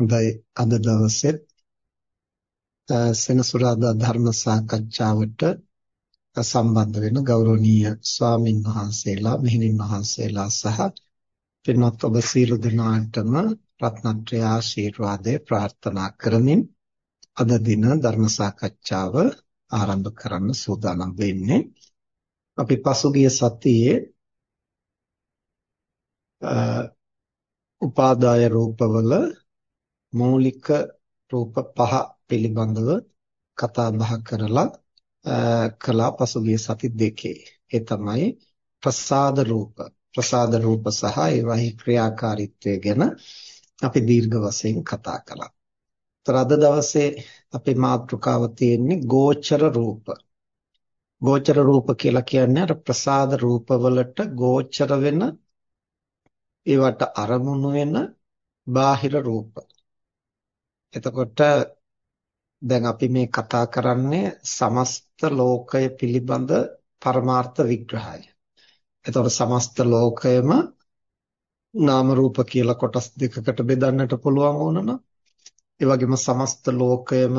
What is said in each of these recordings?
හොඳයි. අද දවසේ සෙනසුරාදා ධර්ම සාකච්ඡාවට සම්බන්ධ වෙන ගෞරවනීය ස්වාමින් වහන්සේලා මෙහෙණින් වහන්සේලා සහ පින්වත් ඔබ සියලු දෙනාටම රත්නත්‍රය ආශිර්වාදේ ප්‍රාර්ථනා කරමින් අද දින ධර්ම සාකච්ඡාව ආරම්භ කරන්න සූදානම් වෙන්නේ. අපි පසුගිය සතියේ උපාදාය රූපවල මූලික රූප පහ පිළිබඳව කතා බහ කරලා කළා පසුගිය සති දෙකේ. ඒ තමයි ප්‍රසාද රූප. ප්‍රසාද රූප සහ ඒවාහි ක්‍රියාකාරීත්වය ගැන අපි දීර්ඝ වශයෙන් කතා කළා. ତර අද දවසේ අපේ මාතෘකාව තියෙන්නේ ගෝචර රූප. ගෝචර රූප කියලා කියන්නේ අර ප්‍රසාද රූපවලට ගෝචර වෙන ඒවට අරමුණු වෙන බාහිර රූප. එතකොට දැන් අපි මේ කතා කරන්නේ සමස්ත ලෝකය පිළිබඳ පරමාර්ථ විග්‍රහය. එතකොට සමස්ත ලෝකයම නාම රූප කියලා කොටස් දෙකකට බෙදන්නට පුළුවන් වුණා ඒ වගේම සමස්ත ලෝකයම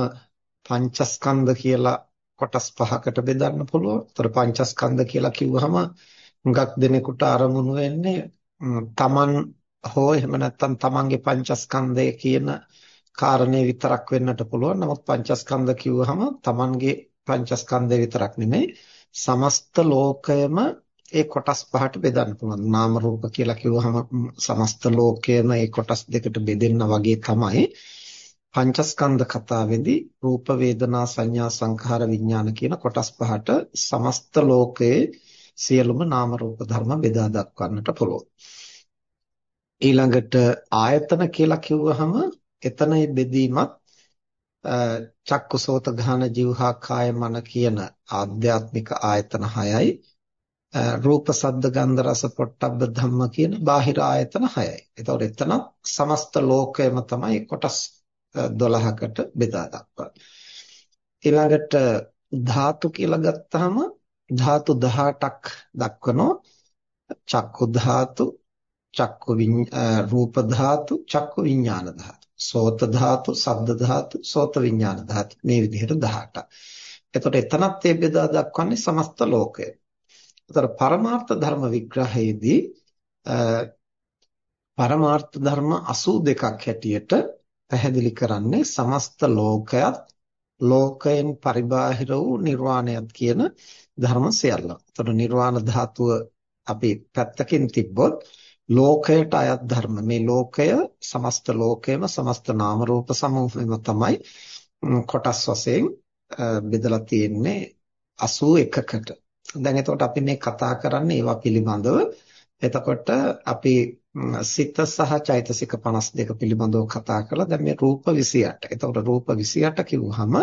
පංචස්කන්ධ කියලා කොටස් පහකට බෙදන්න පුළුවන්. ඒතර පංචස්කන්ධ කියලා කිව්වහම හුඟක් දෙනෙකුට අරමුණු වෙන්නේ තමන් හෝ එහෙම නැත්නම් තමන්ගේ පංචස්කන්ධය කියන කාරණේ විතරක් වෙන්නට පුළුවන්. නමුත් පංචස්කන්ධ කිව්වහම Tamanගේ පංචස්කන්ධය විතරක් නෙමෙයි සමස්ත ලෝකයම ඒ කොටස් පහට බෙදන්න පුළුවන්. නාම රූප කියලා කිව්වහම සමස්ත ලෝකයම ඒ කොටස් දෙකට බෙදෙන්න වගේ තමයි පංචස්කන්ධ කතාවේදී රූප වේදනා සංඥා සංඛාර විඥාන කියන කොටස් පහට සමස්ත ලෝකයේ සියලුම නාම රූප ධර්ම බෙදා දක්වන්නට පුළුවන්. ඊළඟට ආයතන කියලා කිව්වහම එතනයි බෙදීමත් චක්කුසෝත ගාන જીවහා කාය මන කියන ආධ්‍යාත්මික ආයතන 6යි රූප සද්ද ගන්ධ රස පොට්ටබ්බ ධම්ම කියන බාහිර ආයතන 6යි. ඒතකොට එතන සමස්ත ලෝකයම තමයි කොටස් 12කට බෙදා දක්වන්නේ. ඊළඟට ධාතු කියලා ගත්තාම ධාතු 18ක් දක්වනවා. චක්කු ධාතු, චක්කු රූප ධාතු, චක්කු විඥාන ධාතු. සෝත ධාතු, ශබ්ද ධාතු, සෝත විඥාන ධාතු. මේ විදිහට 18ක්. එතකොට එතනත් මේ බෙදා දක්වන්නේ සමස්ත ලෝකය. එතකොට පරමාර්ථ ධර්ම විග්‍රහයේදී පරමාර්ථ ධර්ම 82ක් හැටියට පැහැදිලි කරන්නේ සමස්ත ලෝකයත් ලෝකයෙන් පරිබාහිර වූ නිර්වාණයත් කියන ධර්ම සියල්ල. එතකොට නිර්වාණ ධාතුව අපි පැත්තකින් තිබ්බොත් ලෝකයට අයත් ධර්ම මේ ලෝකය සමස්ත ලෝකයම සමස්ත නාම රූප සමූහයම තමයි කොටස් වශයෙන් බෙදලා තියෙන්නේ 81කට. දැන් එතකොට අපි මේ කතා කරන්නේ ඒවා පිළිබඳව. එතකොට අපි සිත සහ චෛතසික 52 පිළිබඳව කතා කරලා දැන් මේ රූප 28. එතකොට රූප 28 කිව්වහම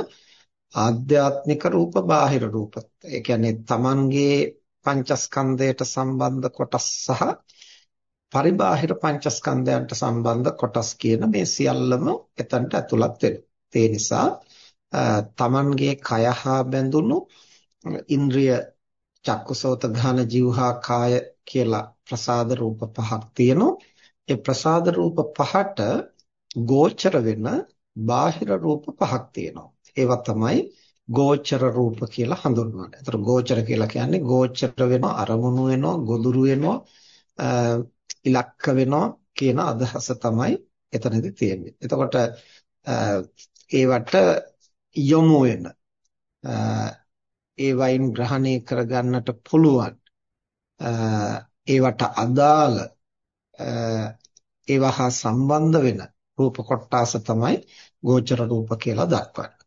ආධ්‍යාත්මික රූප බාහිර රූප. ඒ කියන්නේ Tamanගේ පංචස්කන්ධයට සම්බන්ධ කොටස් සහ පරිබාහිර පංචස්කන්ධයන්ට සම්බන්ධ කොටස් කියන මේ සියල්ලම එතනට ඇතුළත් වෙනවා. ඒ නිසා තමන්ගේ කය හා බැඳුණු ඉන්ද්‍රිය චක්කුසෝත ඝාන જીවහා කාය කියලා ප්‍රසාද රූප පහක් තියෙනවා. ඒ ප්‍රසාද රූප පහට ගෝචර වෙන බාහිර රූප පහක් තියෙනවා. ඒවා තමයි ගෝචර රූප කියලා හඳුන්වන්නේ. ඒතර ගෝචර කියලා කියන්නේ ගෝචර වෙනවා, අරමුණු වෙනවා, ගොදුරු වෙනවා, ඉලක්ක වෙනවා කියන අදහස තමයි එතනදී තියෙන්නේ. එතකොට ඒවට යොමු වෙන ඒ වයින් ග්‍රහණය කරගන්නට පුළුවන් ඒවට අදාළ ඒවා හා සම්බන්ධ වෙන රූප කොටාස තමයි ගෝචර රූප කියලා දක්වන්නේ.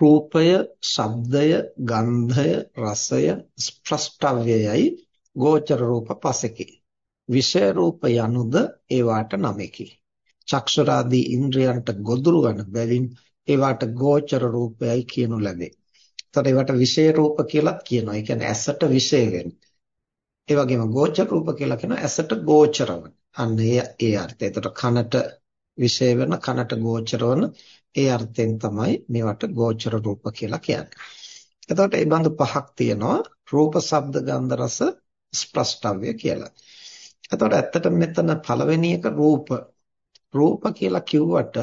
රූපය, ශබ්දය, ගන්ධය, රසය, ස්ප්‍රස්ටව්‍යයයි ගෝචර රූප පසකි. විෂය රූප යනුද ඒවාට නමකි. චක්ෂුරාදී ඉන්ද්‍රයන්ට ගොදුරු වන බැවින් ඒවාට ගෝචර රූපයයි කියනු ලැබේ. එතකොට ඒවට විෂය රූප කියලාත් කියනවා. ඒ කියන්නේ ඇසට විෂය වෙන්නේ. ඒ වගේම ගෝචර රූප කියලා කියනවා ඇසට ගෝචර වන. අන්න ඒ ඒ අර්ථය. එතකොට කනට විෂය වෙන කනට ගෝචර වන ඒ අර්ථයෙන් තමයි මේවට ගෝචර රූප කියලා කියන්නේ. එතකොට ඒ බඳු පහක් තියෙනවා. රූප, ශබ්ද, ගන්ධ, රස, ස්ප්‍රස්ටව්‍ය කියලා. එතකොට ඇත්තට මෙතන පළවෙනි එක රූප රූප කියලා කිව්වට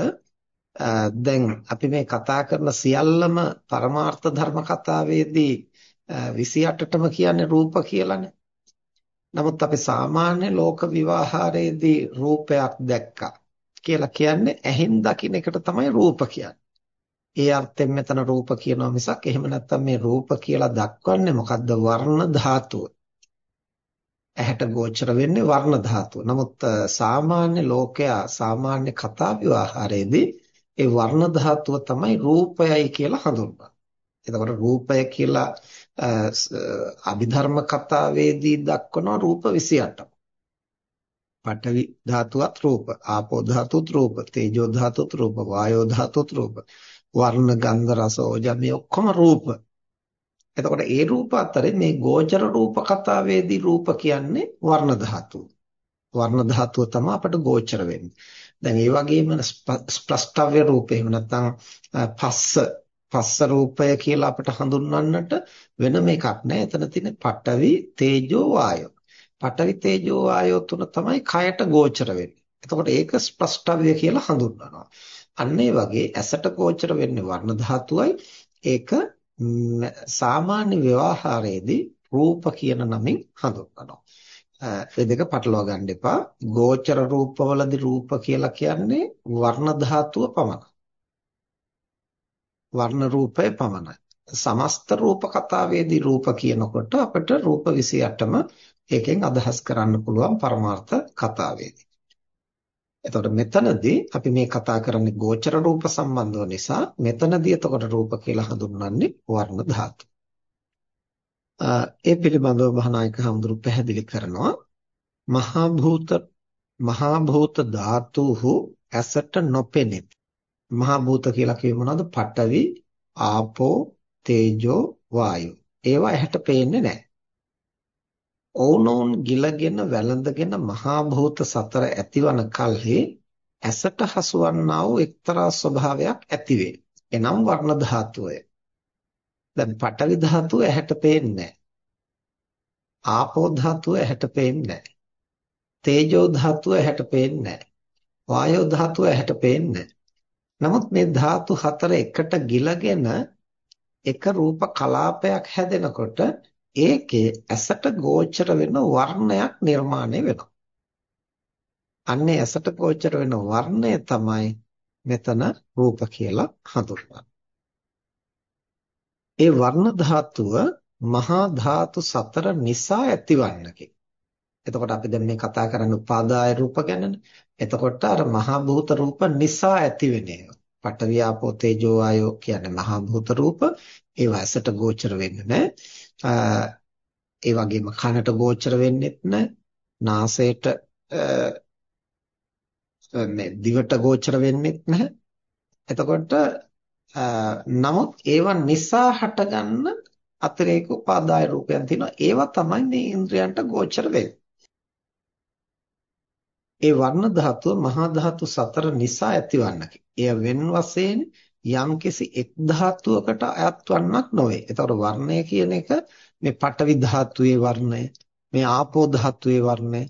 දැන් අපි මේ කතා කරන සියල්ලම පරමාර්ථ ධර්ම කතාවේදී 28ටම කියන්නේ රූප කියලානේ. නමුත් අපි සාමාන්‍ය ලෝක විවාහාරයේදී රූපයක් දැක්කා කියලා කියන්නේ ඇහෙන් දකින්න එකට තමයි රූප කියන්නේ. ඒ අර්ථයෙන් මෙතන රූප කියනවා මිසක් එහෙම නැත්නම් මේ රූප කියලා දක්වන්නේ මොකද්ද වර්ණ ධාතුව. ඇහැට ගෝචර වෙන්නේ වර්ණ ධාතුව. නමුත් සාමාන්‍ය ලෝකයා සාමාන්‍ය කතා විවාහාරයේදී ඒ වර්ණ ධාතුව තමයි රූපයයි කියලා හඳුන්වන්නේ. එතකොට රූපය කියලා අභිධර්ම කතාවේදී දක්වන රූප 28ක්. පඨවි ධාතුවත් රූප, ආපෝ ධාතුත් රූප, තේජෝ ධාතුත් රූප, වායෝ ධාතුත් රූප, වර්ණ ගන්ධ රස ඕජා මේ ඔක්කොම රූප. එතකොට ඒ රූප අතරේ මේ ගෝචර රූප කතාවේදී රූප කියන්නේ වර්ණ ධාතුව. වර්ණ ධාතුව තමයි අපට ගෝචර වෙන්නේ. දැන් ඒ වගේම ස්ප්‍රස්තව්‍ය රූපේ එහෙම නැත්නම් පස්ස පස්ස රූපය කියලා අපිට හඳුන්වන්නට වෙනම එකක් නෑ. එතන තියෙන පඨවි තේජෝ වායෝ. පඨවි තේජෝ වායෝ තුන තමයි කයට ගෝචර වෙන්නේ. එතකොට ඒක ස්ප්‍රස්තව්‍ය කියලා හඳුන්වනවා. අන්න ඒ වගේ ඇසට ගෝචර වෙන්නේ වර්ණ ධාතුවයි. ඒක සාමාන්‍ය ව්‍යවහාරයේදී රූප කියන නමින් හඳුන්වනවා. ඒ දෙක පටලවා ගන්න එපා. ගෝචර රූපවලදී රූප කියලා කියන්නේ වර්ණ ධාතුව පමණයි. වර්ණ රූපය පමණයි. සමස්ත රූප කතාවේදී රූප කියනකොට අපිට රූප 28ම ඒකෙන් අදහස් කරන්න පුළුවන් පරමාර්ථ කතාවේදී. එතකොට මෙතනදී අපි මේ කතා කරන්නේ ගෝචර රූප සම්බන්ධව නිසා මෙතනදී එතකොට රූප කියලා හඳුන්වන්නේ වර්ණ ධාතු. ඒ පිළිබඳව මහානායක හඳුරු පැහැදිලි කරනවා මහා භූත මහා භූත ධාතුහු ඇසට නොපෙනෙත්. මහා භූත කියලා කිව්වෙ මොනවද? පඨවි, ආපෝ, තේජෝ, වායෝ. ඒවා ඇහැට පේන්නේ නැහැ. ඔවුනොවුන් ගිලගෙන වැළඳගෙන මහා භූත සතර ඇතිවන කල්හි ඇසට හසුවන්නා වූ එක්තරා ස්වභාවයක් ඇතිවේ. එනම් වර්ණ ධාතුවය. දැන් පඨවි ධාතුව ඇහැට පේන්නේ ආපෝ ධාතුව ඇහැට පේන්නේ තේජෝ ධාතුව ඇහැට පේන්නේ වායෝ ධාතුව ඇහැට පේන්නේ නමුත් මේ ධාතු හතර එකට ගිලගෙන එක රූප කලාපයක් හැදෙනකොට ඒකේ ඇසට ගෝචර වෙන වර්ණයක් නිර්මාණය වෙනවා. අන්නේ ඇසට ගෝචර වෙන වර්ණය තමයි මෙතන රූප කියලා හඳුන්වන්නේ. ඒ වර්ණ ධාතුව මහා ධාතු සතර නිසා ඇතිවන්නකි. එතකොට අපි දැන් මේ කතා කරන්නේ උපාදාය රූප ගැනනේ. එතකොට අර මහා භූත රූප නිසා ඇතිවෙන ඒවා. පඨවි ආපෝ තේජෝ ආයෝ කියන්නේ මහා භූත රූප. ඒවා ඇසට ගෝචර වෙන්නේ නැහැ. ඒ වගේම කනට ගෝචර වෙන්නෙත් නැහැ. නාසයට මේ දිවට ගෝචර වෙන්නෙත් නැහැ. එතකොට නමුත් ඒවා නිසා හටගන්න අතිරේක උපාදාය රූපයන් තියෙනවා. ඒවා තමයි මේ ඉන්ද්‍රයන්ට ගෝචර වෙන්නේ. ඒ වර්ණ ධාතුව මහා ධාතු සතර නිසා ඇතිවන්නකි. එය වෙන වශයෙන් යම්කිසි එක් ධාතුවකට අයත් වන්නක් නොවේ. ඒතකොට වර්ණය කියන එක මේ පඨවි ධාතුවේ වර්ණය, මේ ආපෝ ධාතුවේ වර්ණය,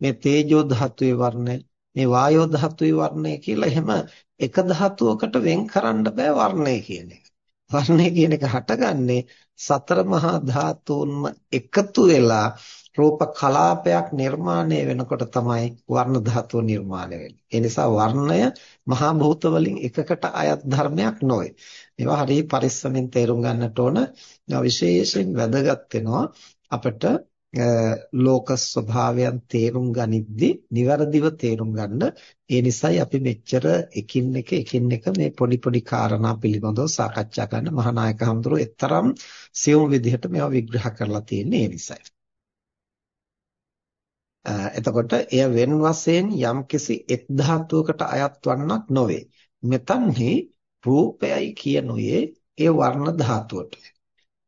මේ තේජෝ ධාතුවේ වර්ණය, මේ වායෝ ධාතුවේ වර්ණය කියලා එහෙම එක ධාතුවකට වෙන් කරන්න බෑ වර්ණය කියන එක. වර්ණය කියන එක හටගන්නේ සතර මහා ධාතුන්ම එකතු වෙලා රූප කලාපයක් නිර්මාණය වෙනකොට තමයි වර්ණ ධාතුව නිර්මාණය වෙන්නේ. ඒ නිසා වර්ණය මහා භූත වලින් එකකට අයත් ධර්මයක් නොවේ. ඒවා හරිය පරිස්සමෙන් තේරුම් ගන්නට ඕන. විශේෂයෙන් වැදගත් වෙනවා අපිට ලෝක ස්වභාවයන් තේරුම් ගනිද්දී નિවරදිව තේරුම් ගන්න. ඒ නිසායි අපි මෙච්චර එකින් එක එකින් එක මේ පොඩි පොඩි කාරණා පිළිබඳව සාකච්ඡා කරන්න මහානායක හඳුරෝ එතරම් සියුම් විදිහට මේවා විග්‍රහ කරලා තියෙන්නේ ඒ නිසායි. එතකොට එය වෙන වශයෙන් යම්කිසි එක් ධාතුවකට අයත් වන්නක් නොවේ. මෙතන්හි රූපයයි කියනුයේ ඒ වර්ණ ධාතුවට.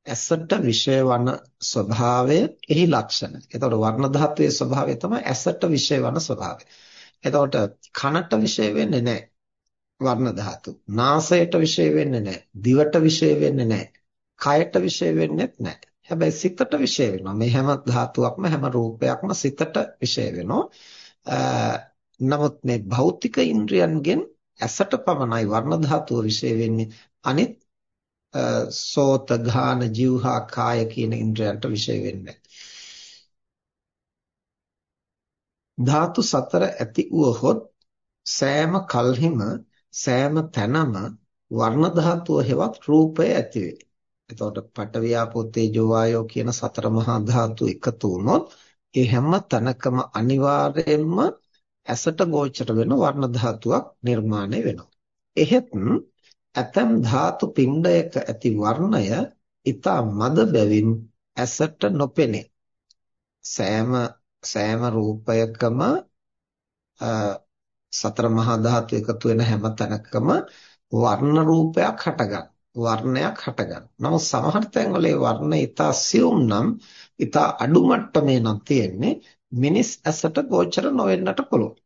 ඇසට විෂය වන ස්වභාවය එහි ලක්ෂණ. එතකොට වර්ණ ධාතුවේ ස්වභාවය තමයි ඇසට විෂය වන ස්වභාවය. එතකොට කනට විෂය වෙන්නේ නැහැ. වර්ණ ධාතු. නාසයට විෂය වෙන්නේ නැහැ. දිවට විෂය වෙන්නේ නැහැ. කයට විෂය වෙන්නේත් නැහැ. හැබැයි සිතට විශේෂ වෙනවා. මේ හැම ධාතුවක්ම හැම රූපයක්ම සිතට විශේෂ වෙනවා. නමුත් මේ භෞතික ඉන්ද්‍රයන්ගෙන් ඇසට පමණයි වර්ණ ධාතුව විශේෂ වෙන්නේ. අනිත් සෝත ගාන જીවහා කාය කියන ඉන්ද්‍රයන්ට විශේෂ වෙන්නේ ධාතු සතර ඇති වූහොත් සෑම කල්හිම සෑම තැනම වර්ණ ධාතුව හෙවත් රූපය ඇති වේ. එතකොට පඨවි ආපෝ තේජෝ වායෝ කියන සතර මහා ධාතු එකතු වුණොත් ඒ හැම තැනකම අනිවාර්යයෙන්ම ඇසට ගෝචර වෙන වර්ණ ධාතුවක් නිර්මාණය වෙනවා. එහෙත් ඇතම් ධාතු පිණ්ඩයක ඇති වර්ණය ඊතා මද බැවින් ඇසට නොපෙනේ. සෑම සෑම රූපයකම සතර මහා ධාතු එකතු වෙන හැම තැනකම වර්ණ රූපයක් හටගන්න. වර්ණයක් හටගන්න. නමුත් සමහර තැන්වල ඒ වර්ණ ඊතා සියුම් නම් ඊතා අඩු මට්ටමේ නම් තියෙන්නේ මිනිස් ඇසට ගෝචර නොවෙන්නට පුළුවන්.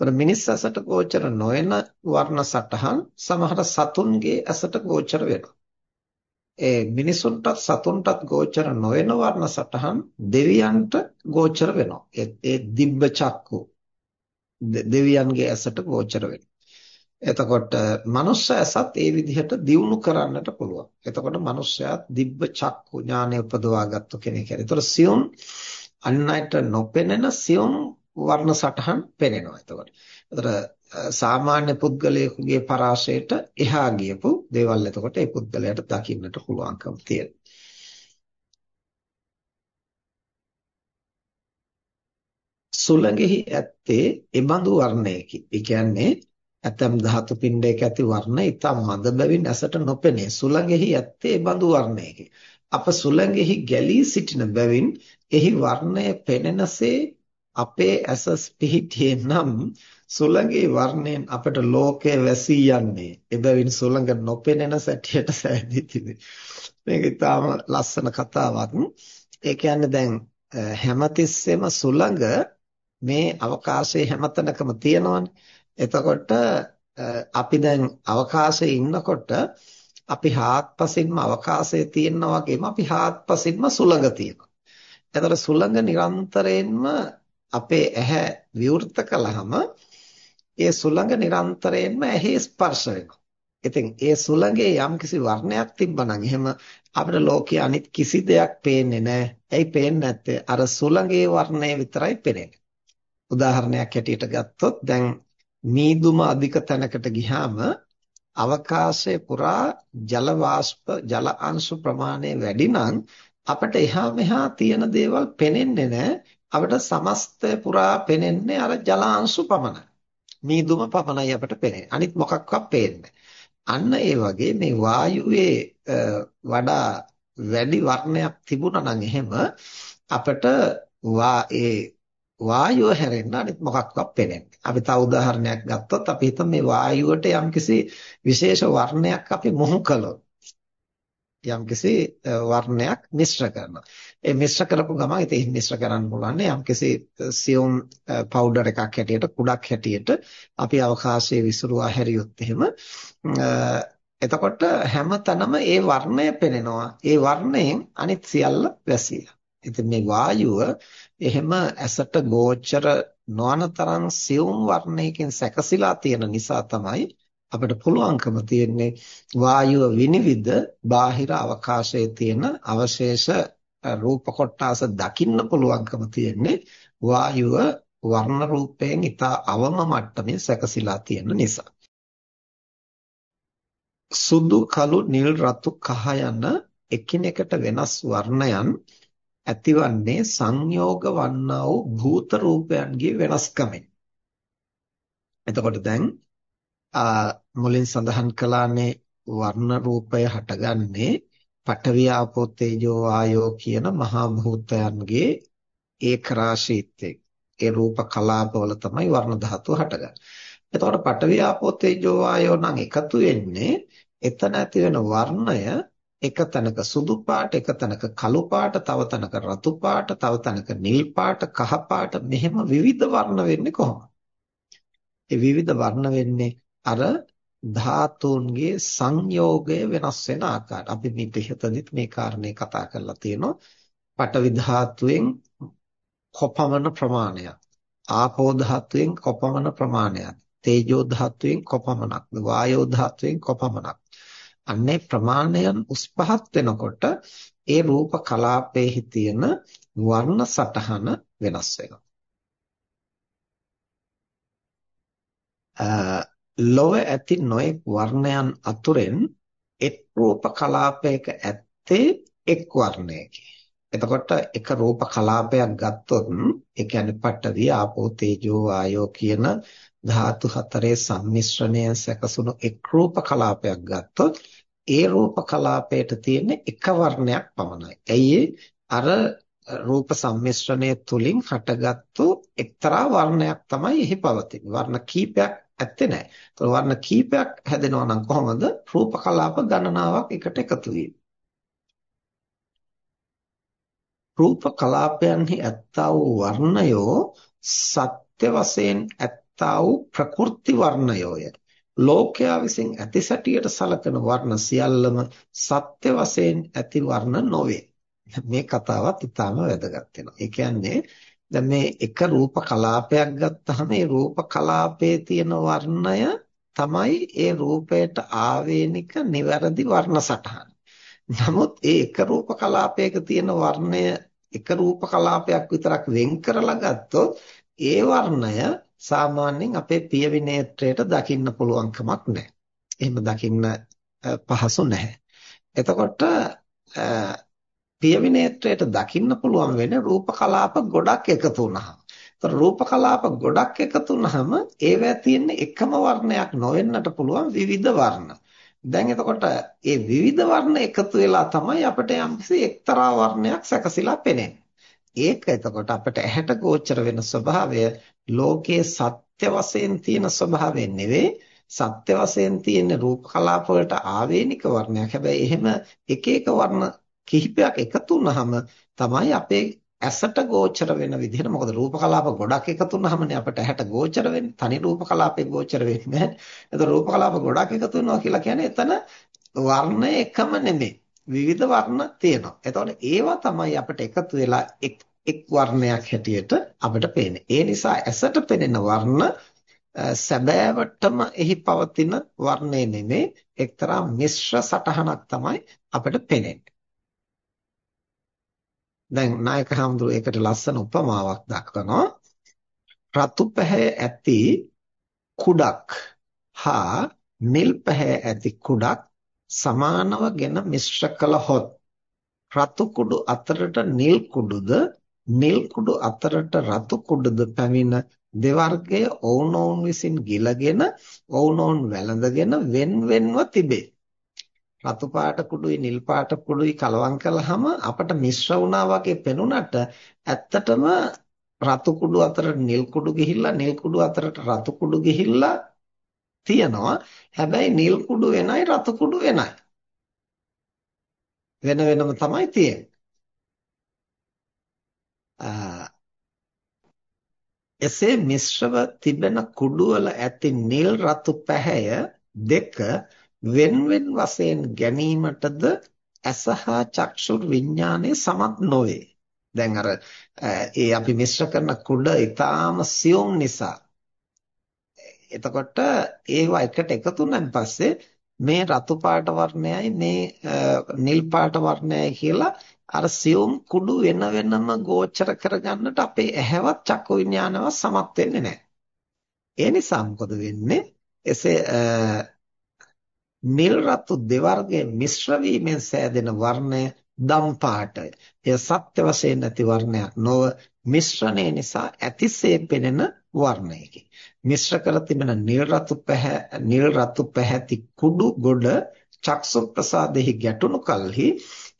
ඒතර මිනිස් ඇසට ගෝචර නොවන වර්ණ සටහන් සමහර සතුන්ගේ ඇසට ගෝචර වෙනවා. ඒ මිනිසුන්ටත් සතුන්ටත් ගෝචර නොවන වර්ණ සටහන් දෙවියන්ට ගෝචර වෙනවා. ඒ දිබ්බ චක්කු දෙවියන්ගේ ඇසට ගෝචර වෙනවා. එතකොට මනුස්ස ඇසත් ඒ විදිහට දියුණු කරන්නට පුළුවන්. එතකොට මනුස්සයාත් දිබ්බ චක්කු ඥානය උපදවා ගත්ත කෙනෙක්. ඒතකොට සියුම් අන්නයට නොපෙනෙන සියුම් වර්ණ සටහන් පෙනෙනවා. එතකොට. එතකොට සාමාන්‍ය පුද්ගලයෙකුගේ පරාසයට එහා ගියපු දේවල් එතකොට ඒ පුද්ගලයාට දකින්නට පුළුවන්කම තියෙනවා. සුළඟෙහි ඇත්තේ එබඳු වර්ණයකි. ඒ කියන්නේ ඇතම් ධාතු පිණ්ඩයක ඇති වර්ණ ඊටම මද බැවින් ඇසට නොපෙනේ. සුළඟෙහි ඇත්තේ බඳු වර්ණයකි. අප සුළඟෙහි ගැලී සිටින බැවින් එහි වර්ණය පෙනෙනසේ අපේ ඇස පිහිටියේ නම් සුළඟේ වර්ණයෙන් අපට ලෝකය වැසී යන්නේ. එබැවින් සුළඟ නොපෙනෙන සැටියට සෑදී තිබේ. මේක ඊටාම ලස්සන කතාවක්. ඒ කියන්නේ දැන් හැමතිස්සෙම සුළඟ මේ අවකාශයේ හැමතැනකම තියෙනවානේ. එතකොට අපි දැන් අවකාශයේ ඉන්නකොට අපි හාත්පසින්ම අවකාශයේ තියෙනා වගේම අපි හාත්පසින්ම සුළඟ තියෙනවා. එතකොට සුළඟ නිරන්තරයෙන්ම අපේ ඇහැ විවෘත කළාම ඒ සුළඟ නිරන්තරයෙන්ම ඇහි ස්පර්ශ වෙනවා. ඉතින් ඒ සුළඟේ යම්කිසි වර්ණයක් තිබ්බනම් එහෙම අපිට ලෝකයේ අනිත් කිසි දෙයක් පේන්නේ නැහැ. ඇයි පේන්නේ නැත්තේ? අර සුළඟේ වර්ණය විතරයි පේන්නේ. උදාහරණයක් හැටියට ගත්තොත් දැන් මීදුම අධික තැනකට ගියාම අවකාශයේ පුරා ජල වාෂ්ප ජල අංශු ප්‍රමාණය වැඩි නම් අපිට එහා මෙහා තියෙන දේවල් පේන්නේ නැහැ. අපිට සමස්තය පුරා පේන්නේ අර ජල අංශු පමණයි මීදුම පමණයි අපිට පේන්නේ අනිත් මොකක්වත් පේන්නේ අන්න ඒ වගේ මේ වායුවේ වඩා වැඩි වර්ණයක් තිබුණා නම් එහෙම අපිට වා ඒ වායුව හැරෙන්න අනිත් මොකක්වත් පේන්නේ අපි තව උදාහරණයක් ගත්තොත් අපි හිතමු මේ වායුවට යම්කිසි විශේෂ වර්ණයක් අපි මොහු කළොත් යම්කිසි වර්ණයක් මිශ්‍ර කරනවා. ඒ මිශ්‍ර කරපු ගමන් ඉතින් මිශ්‍ර කරන්න පුළුවන් යම්කිසි සියුම් පවුඩර් එකක් හැටියට කුඩක් හැටියට අපි අවකාශයේ විසිරුවා හැරියොත් එහෙම එතකොට හැම තැනම ඒ වර්ණය පෙනෙනවා. ඒ වර්ණයෙන් අනිත් සියල්ල වැසිලා. ඉතින් මේ වායුව එහෙම ඇසට ගෝචර නොවන තරම් සියුම් වර්ණයකින් සැකසීලා තියෙන නිසා තමයි අපිට පුළුවන්කම තියෙන්නේ වායුව විනිවිද බාහිර අවකාශයේ තියෙන අවශේෂ රූප කොටාස දකින්න පුළුවන්කම තියෙන්නේ වායුව වර්ණ රූපයෙන් ඉතා අවම මට්ටමේ සැකසීලා තියෙන නිසා. සුදු කළු නිල් රතු කහ යන එකිනෙකට වෙනස් වර්ණයන් ඇතිවන්නේ සංයෝග වන්නා වූ භූත රූපයන්ගේ වෙනස්කමෙන්. එතකොට දැන් මුලින් සඳහන් කළානේ වර්ණ රූපය හටගන්නේ පඨවි ආපෝ තේජෝ වායෝ කියන මහා භූතයන්ගේ ඒක රාශීත්වයෙන් ඒ රූප කලාපවල තමයි වර්ණ ධාතුව හටගන්නේ. එතකොට පඨවි ආපෝ තේජෝ වායෝ නම් එකතු වෙන්නේ එතන ඇති වෙන වර්ණය එක තැනක සුදු පාට එක තැනක කළු පාට තව තැනක රතු පාට තව තැනක නිල් පාට කහ පාට මෙහෙම විවිධ වර්ණ වෙන්නේ කොහොමද? ඒ විවිධ වර්ණ වෙන්නේ අර ධාතුන්ගේ සංයෝගය වෙනස් වෙන ආකාරය. අපි මේ පිටතදිත් මේ කාරණේ කතා කරලා තියෙනවා. පටවි ධාතුවෙන් කොපමණ ප්‍රමාණයක් ආපෝ ධාතුවෙන් කොපමණ ප්‍රමාණයක් තේජෝ ධාතුවෙන් කොපමණක්ද වායෝ ධාතුවෙන් කොපමණක් අන්නේ ප්‍රමාණයන් උස් පහත් වෙනකොට ඒ රූප කලාපයේ තියෙන වර්ණ සටහන වෙනස් වෙනවා ලොව ඇති නොඑක් වර්ණයන් අතුරෙන් එක් රූප කලාපයක ඇත්තේ එක් වර්ණයකි. එතකොට එක රූප කලාපයක් ගත්තොත් ඒ කියන්නේ පඨවි ආපෝ තේජෝ වායෝ කියන ධාතු හතරේ සම්මිශ්‍රණය සැකසුණු එක් රූප කලාපයක් ගත්තොත් ඒ රූප කලාපයට තියෙන එක වර්ණයක් පමණයි. ඇයි අර රූප සම්මිශ්‍රණය තුලින් හටගත්තු එක්තරා වර්ණයක් තමයි එහි පවතින්නේ. වර්ණ කීපයක් ඇත්තේ නැහැ. ඒතකොට වර්ණ කීපයක් හැදෙනවා නම් කොහොමද? රූප කලාප ගණනාවක් එකට එකතු වීම. රූප කලාපයන්හි ඇත්තා වූ වර්ණයෝ සත්‍ය වශයෙන් ඇත්තා වූ ප්‍රකෘති වර්ණයෝය. ලෝකයා විසින් ඇති සැටියට සලකන වර්ණ සියල්ලම සත්‍ය වශයෙන් ඇති වර්ණ නොවේ. මේ කතාවත් ඉතාම වැදගත් වෙනවා. ඒ කියන්නේ දැන් මේ එක රූප කලාපයක් ගත්තාම ඒ රූප කලාපයේ තියෙන වර්ණය තමයි ඒ රූපයට ආවේනික නිවැරදි වර්ණ සටහන. නමුත් ඒ එක රූප කලාපයක තියෙන වර්ණය එක රූප කලාපයක් විතරක් වෙන් කරලා ගත්තොත් ඒ වර්ණය සාමාන්‍යයෙන් අපේ පියවි නේත්‍රයට දකින්න පුළුවන් කමක් නැහැ. එහෙම දකින්න පහසු නැහැ. එතකොට පියවි නේත්‍රයට දකින්න පුළුවන් වෙන රූප කලාප ගොඩක් එකතු වුනහම. ඒතර රූප කලාප ගොඩක් එකතු වුනහම ඒවැ තියෙන එකම වර්ණයක් නොවෙන්නට පුළුවන් විවිධ වර්ණ. දැන් එතකොට මේ විවිධ වර්ණ එකතු වෙලා තමයි අපිට යම්කිසි එක්තරා වර්ණයක් සැකසিলা පෙනෙන්නේ. ඒක එතකොට අපිට ඇහැට ගෝචර වෙන ස්වභාවය ලෝකයේ සත්‍ය වශයෙන් තියෙන ස්වභාවය නෙවෙයි සත්‍ය වශයෙන් තියෙන රූප කලාප වලට ආවේනික වර්ණයක්. හැබැයි එහෙම එක එක වර්ණ කිහිපයක් එකතු වුනහම තමයි අපේ ඇසට ගෝචර වෙන විදිහට මොකද රූප කලාප ගොඩක් එකතු වුනහමනේ අපිට ඇහැට ගෝචර වෙන්නේ තනි රූප කලාපේ ගෝචර වෙන්නේ නැහැ. එතකොට රූප කලාප ගොඩක් එකතු වෙනවා කියලා කියන්නේ එතන වර්ණ එකම නෙමෙයි. විවිධ වර්ණ තියෙනවා. එතකොට ඒවා තමයි අපිට එකතු වෙලා එක් එක් වර්ණයක් හැටියට අපිට පේන්නේ. ඒ නිසා ඇසට පෙනෙන වර්ණ සැබෑවටම එහි පවතින වර්ණය නෙමෙයි එක්තරා මිශ්‍ර සටහනක් තමයි අපිට පේන්නේ. දැන් නායක හඳුරු ඒකට ලස්සන උපමාවක් දක්වනවා. රතු පැහැ ඇති කුඩක් හා නිල් පැහැ ඇති කුඩක් සමානවගෙන මිශ්‍ර කළහොත් රතු කුඩු අතරට නිල් කුඩුද නිල් කුඩු අතරට රතු කුඩුද පැමිණ දෙවර්ගය ඔවුනොවුන් විසින් ගිලගෙන ඔවුනොවුන් වැළඳගෙන wen wenව තිබේ. රතු පාට කුඩුයි නිල් පාට කුඩුයි කලවම් කළාම අපට මිශ්‍ර වුණා වගේ පෙනුනට ඇත්තටම රතු කුඩු අතරට නිල් කුඩු ගිහිල්ලා නිල් කුඩු අතරට රතු කුඩු ගිහිල්ලා තියෙනවා. හැබැයි නිල් කුඩු වෙනයි රතු කුඩු වෙනයි. වෙන වෙනම තමයි තියෙන්නේ. එසේ මිශ්‍රව තිබෙන කුඩු වල ඇති නිල් රතු පැහැය දෙක වෙන් වෙන් වශයෙන් ගැනීමටද අසහ චක්ෂු විඥානයේ සමත් නොවේ. දැන් අර ඒ අපි මිශ්‍ර කරන කුඩ ඊටාම සියුම් නිසා එතකොට ඒවා එකට එකතු වුණාන් පස්සේ මේ රතු පාට වර්ණයයි මේ නිල් පාට වර්ණයයි කියලා අර සියුම් කුඩු වෙන වෙනම ගෝචර කරගන්නට අපේ ඇහැවත් චක්කු විඥානවත් සමත් වෙන්නේ නැහැ. ඒ නිසා මොකද වෙන්නේ? එසේ නිල් රතු දෙවර්ගයේ මිශ්‍ර වීමෙන් සෑදෙන වර්ණය දම් පාටය. එය සත්‍ය වශයෙන් නැති වර්ණයක් නොව මිශ්‍රණය නිසා ඇතිසේ පෙනෙන වර්ණයකි. මිශ්‍ර කර තිබෙන නිල් රතු පැහැ නිල් රතු පැහැති කුඩු ගොඩ චක්සු ප්‍රසාදෙහි ගැටුණු කලෙහි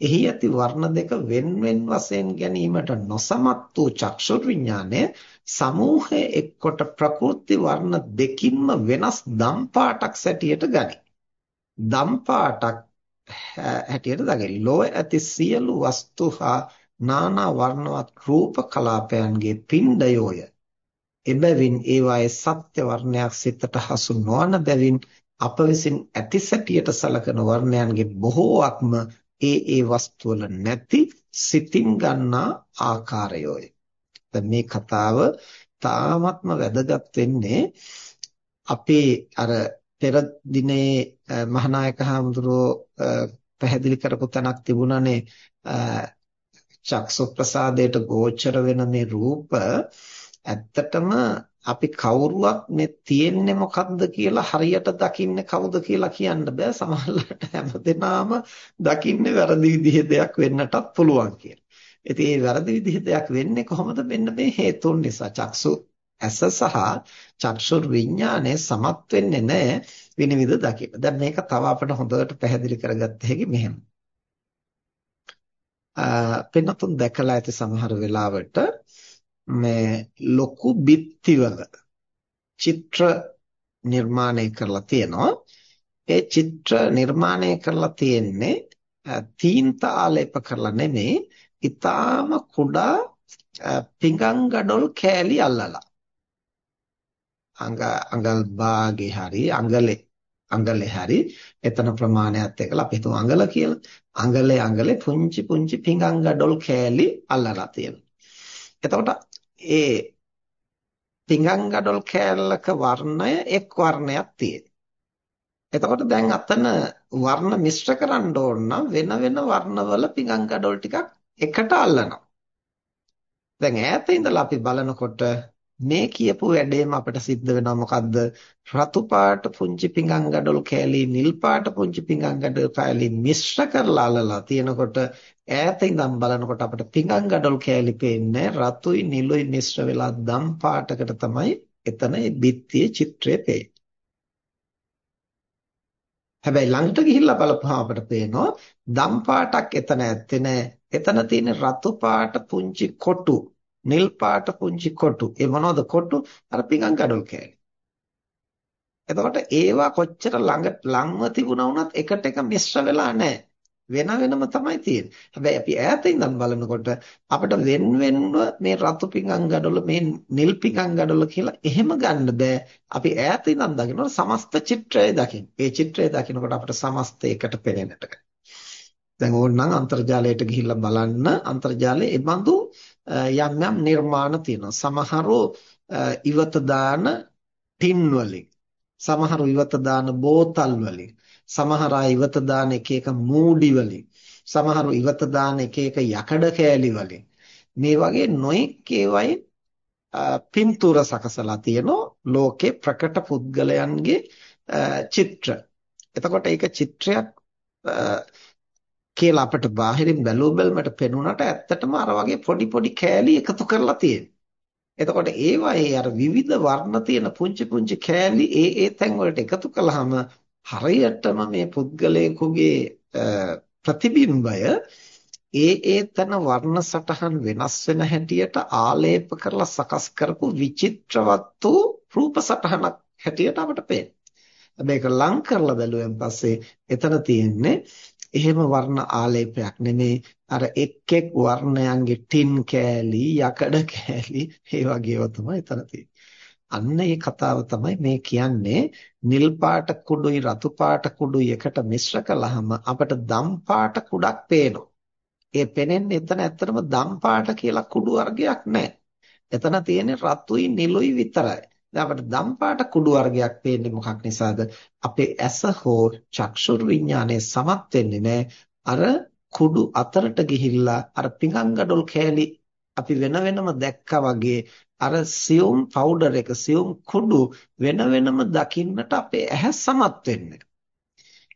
එහි ඇති වර්ණ දෙක wen wen වශයෙන් ගැනීමට නොසමත් වූ චක්ෂු විඥානය සමූහයේ එක්කොට ප්‍රකෘති වර්ණ දෙකින්ම වෙනස් දම් පාටක් සැටියට ගනී. දම් පාටක් හැටියට දගලි. ලෝ ඇති සියලු වස්තු හා නානා වර්ණවත් රූප කලාපයන්ගේ පින්ඩයෝය. එබැවින් ඒවායේ සත්‍ය වර්ණයක් සිතට හසු නොවන බැවින් අප විසින් ඇති සැටියට සලකන වර්ණයන්ගේ බොහෝක්ම ඒ ඒ වස්තු වල නැති සිතින් ගන්නා ආකාරයෝය. දැන් මේ කතාව තාමත්ම වැදගත් වෙන්නේ අපේ අර පෙර දිනේ මහානායක හඳුරෝ පැහැදිලි කරපු තැනක් තිබුණානේ චක්සු ප්‍රසාදයට ගෝචර වෙන මේ රූප ඇත්තටම අපි කවුරුවත් මේ තියෙන්නේ මොකද්ද කියලා හරියට දකින්නේ කවුද කියලා කියන්න බෑ සමහරවිට හැමදෙනාම දකින්නේ වැරදි විදිහේ දෙයක් වෙන්නටත් පුළුවන් කියලා. ඉතින් මේ වැරදි විදිහේ දෙයක් වෙන්නේ කොහොමද? මෙන්න මේ හේතුන් නිසා. චක්සු ඇස සහ චක්ෂුර් විඥානය සමත් වෙන්නේ නැහැ විනිවිද දකින්න. දැන් මේක තව අපිට හොඳට පැහැදිලි කරගත්ත හැකි මෙහෙම. පින්නතුන් දැකලා ඇති සමහර වෙලාවට මේ ලොකු බිත්තිවල චිත්‍ර නිර්මාණය කරලා තියෙනවා. ඒ චිත්‍ර නිර්මාණය කරලා තියෙන්නේ තීන්ත ආලේප කරලා නෙමෙයි, ඊටාම කුඩා පිඟන් ගඩොල් කෑලි අල්ලලා. අඟ අඟල් භාගේ හරි අඟලේ අඟලේ හරි එතන ප්‍රමාණයත් එක්කලා අපි හිතමු අඟල කියලා. අඟලේ අඟලේ පුංචි පුංචි පිඟන් ගඩොල් කෑලි අල්ලලා තියෙනවා. එතකොට ඒ පිඟන් ගඩොල් කෑල්ලක වර්ණය එක් වර්ණයක් තියෙනවා. එතකොට දැන් අතන වර්ණ මිශ්‍ර කරන්න ඕන නම් වෙන වෙන වර්ණවල පිඟන් ගඩොල් ටිකක් එකට අල්ලනවා. දැන් ඈත ඉඳලා අපි බලනකොට මේ කියපු වැඩේම අපිට සිද්ධ වෙනවා මොකද්ද? රතු පාට පුංචි පිඟන් ගඩොල් කෑලි නිල් පාට පුංචි පිඟන් ගඩොල් කෑලි මිශ්‍ර කරලා අලලා තියෙනකොට ඈත ඉඳන් බලනකොට අපිට පිඟන් ගඩොල් කෑලි පේන්නේ රතුයි නිලුයි මිශ්‍ර වෙලා දම් පාටකට තමයි එතන මේ බිත්තියේ චිත්‍රය පේන්නේ. හැබැයි ළඟට ගිහිල්ලා බලපුවම අපිට පේනවා දම් පාටක් එතන ඇත්තේ නැහැ එතන තියෙන රතු පාට පුංචි කොටු නිල් පාට පුංචි කොටු. ඒ මොනවද කොටු? අර පිඟන් ගඩොල් කෑලි. එතකොට ඒවා කොච්චර ළඟ ලංව තිබුණා වුණත් එකට එක මිශ්‍ර වෙලා නැහැ. වෙන වෙනම තමයි තියෙන්නේ. හැබැයි අපි ඈත ඉඳන් බලනකොට අපිට වෙන වෙනම මේ රතු පිඟන් ගඩොල මේ නිල් පිඟන් ගඩොල කියලා එහෙම ගන්න බෑ. අපි ඈත ඉඳන් දකිනකොට සමස්ත චිත්‍රය දකින්න. ඒ චිත්‍රය දකිනකොට අපිට සමස්ත එකට පෙනෙන්නට. දැන් ඕනනම් අන්තර්ජාලයට ගිහිල්ලා බලන්න අන්තර්ජාලයේ ඒ බඳු යම් යම් නිර්මාණ තියෙනවා. සමහරු ඉවත දාන ටින් වලින්, සමහරු ඉවත දාන බෝතල් වලින්, සමහර අය ඉවත දාන එක එක මූඩි වලින්, සමහරු ඉවත දාන එක එක යකඩ කෑලි වලින්. මේ වගේ නොඑක් ඒවායින් පින්තූර සකසලා තියෙනවා ලෝකේ ප්‍රකට පුද්ගලයන්ගේ චිත්‍ර. එතකොට ඒක චිත්‍රයක් කියලා අපිට බාහිරින් බැලුව බැලමට පෙනුනට ඇත්තටම අර වගේ පොඩි පොඩි කෑලි එකතු කරලා තියෙනවා. එතකොට ඒවායේ අර විවිධ වර්ණ තියෙන පුංචි පුංචි කෑලි ඒ ඒ තැන් වලට එකතු කළාම හරියටම මේ පුද්ගලයෙකුගේ ප්‍රතිබිම්බය ඒ ඒ තන වර්ණ සටහන් වෙනස් වෙන හැටියට ආලේප කරලා සකස් කරපු විචිත්‍රවත් වූ රූප සටහනක් හැටියට අපට පේනවා. මේක ලං කරලා බැලුවෙන් පස්සේ එතන තියෙන්නේ එහෙම වර්ණ ආලේපයක් නෙමේ අර එක් එක් වර්ණයන්ගේ ටින් කෑලි යකඩ කෑලි ඒ වගේව තමයි එතන අන්න ඒ කතාව තමයි මේ කියන්නේ නිල් පාට කුඩුයි රතු පාට කුඩුයි එකට මිශ්‍ර කළාම අපට දම් පාට කුඩක් පේනවා. ඒ පෙනෙන්නේ එතන ඇත්තටම දම් පාට කියලා කුඩු වර්ගයක් නැහැ. එතන තියෙන්නේ රතුයි නිලුයි විතරයි. දැන් අපිට දම්පාට කුඩු වර්ගයක් පේන්නේ මොකක් නිසාද? අපේ ඇස හෝ චක්ෂුර් විඥානය සමත් වෙන්නේ නැහැ. අර කුඩු අතරට ගිහිල්ලා අර පිඟන් ගඩොල් කෑලි අපි වෙන වෙනම දැක්කා වගේ අර සියුම් පවුඩර් එක සියුම් කුඩු වෙන වෙනම දකින්නට අපේ ඇහැ සමත් වෙන්නේ.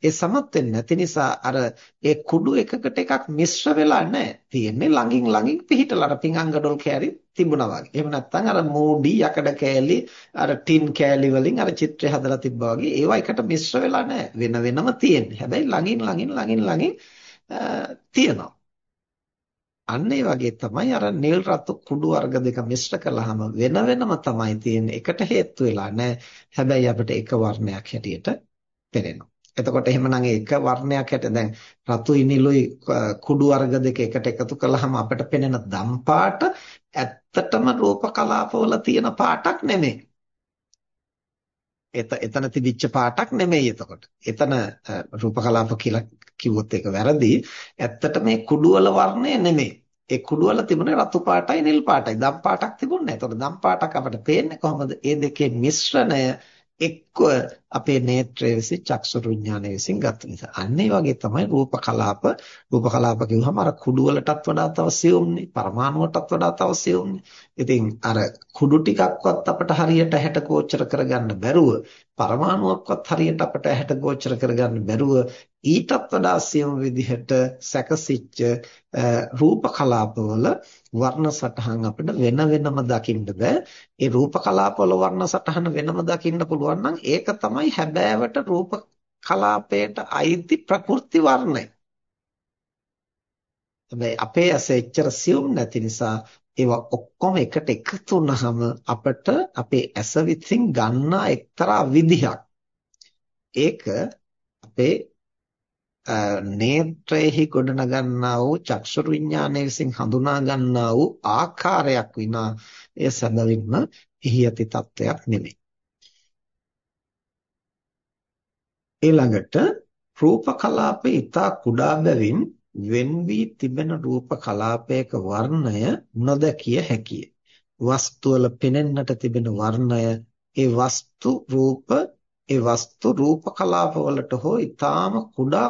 ඒ සමත් වෙන්නේ නැති නිසා අර ඒ කුඩු එකකට එකක් මිශ්‍ර වෙලා නැහැ. තියෙන්නේ ළඟින් ළඟින් පිහිටලා අර පිඟන් ගඩොල් කෑලි තිබුණා වගේ. එහෙම නැත්නම් අර මූඩි යකඩ කෑලි අර ටින් කෑලි වලින් අර චිත්‍රය හදලා තිබ්බා වගේ ඒවා එකට මිශ්‍ර වෙලා නැහැ. වෙන වෙනම තියෙන්නේ. හැබැයි ළඟින් ළඟින් ළඟින් ළඟින් තියෙනවා. අන්න ඒ වගේ තමයි අර නිල් රතු කුඩු වර්ග දෙක මිශ්‍ර කළාම වෙන වෙනම තමයි තියෙන්නේ. එකට හේතු වෙලා නැහැ. හැබැයි අපිට එක වර්ණයක් හැටියට පේනවා. එතකොට එහෙමනම් ඒක වර්ණයක් හැට දැන් රතුයි නිලුයි කුඩු වර්ග දෙක එකට එකතු කළාම අපිට පෙනෙන දම් පාට ඇත්තටම රූප කලාපවල තියෙන පාටක් නෙමෙයි. එතන තිබිච්ච පාටක් නෙමෙයි එතකොට. එතන රූප කලාප කියලා කිව්වොත් ඒක වැරදි. ඇත්තට මේ කුඩු වල වර්ණය නෙමෙයි. ඒ කුඩු වල තිබුණේ රතු පාටයි නිල් පාටයි. දම් පාටක් තිබුණේ නැහැ. ඒතකොට දම් පාටක් අපිට පේන්නේ කොහොමද? ඒ දෙකේ මිශ්‍රණය එක්ක අපේ නේත්‍රය විසින් චක්ෂු විඥානය විසින් ගත නිසා. අන්න ඒ වගේ තමයි රූප කලාප. රූප කලාප කිව්වම අර කුඩු වලටත් වඩා තව සියුම්නේ. පරමාණුවටත් වඩා තව සියුම්නේ. ඉතින් අර කුඩු ටිකක්වත් අපිට හරියට හැට ගෝචර කරගන්න බැරුව පරමාණුවක්වත් හරියට අපිට හැට ගෝචර කරගන්න බැරුව ඊටත් වඩා සියුම් විදිහට සැකසිච්ච රූප කලාපවල වර්ණ සටහන් අපිට වෙන වෙනම දකින්න බෑ. ඒ රූප කලාපවල වර්ණ සටහන වෙනම දකින්න පුළුවන් නම් ඒක තමයි හැබෑවට රූප කලාපයට අයිති ප්‍රකෘති වර්ණය. හැබැයි අපේ ඇස එච්චර සියුම් නැති නිසා ඒවා ඔක්කොම එකට එකතු වුනහම අපිට අපේ ඇස විසින් ගන්නා එක්තරා විදිහක්. ඒක අපේ නේත්‍රයේහි ගොඩනගන්නා වූ චක්ෂු විඥානය විසින් හඳුනා ගන්නා වූ ආකාරයක් විනා එය සැබවින්ම ඉහියති තත්වයක් නෙමෙයි. ඊළඟට රූප කලාපේ ඊතා කුඩා බැවින් වෙන් වී තිබෙන රූප කලාපයක වර්ණය නොදකිය හැකිය. වස්තු වල පෙනෙන්නට තිබෙන වර්ණය ඒ වස්තු රූප ඒ වස්තු රූප කලාපවලට හෝ ඊටාම කුඩා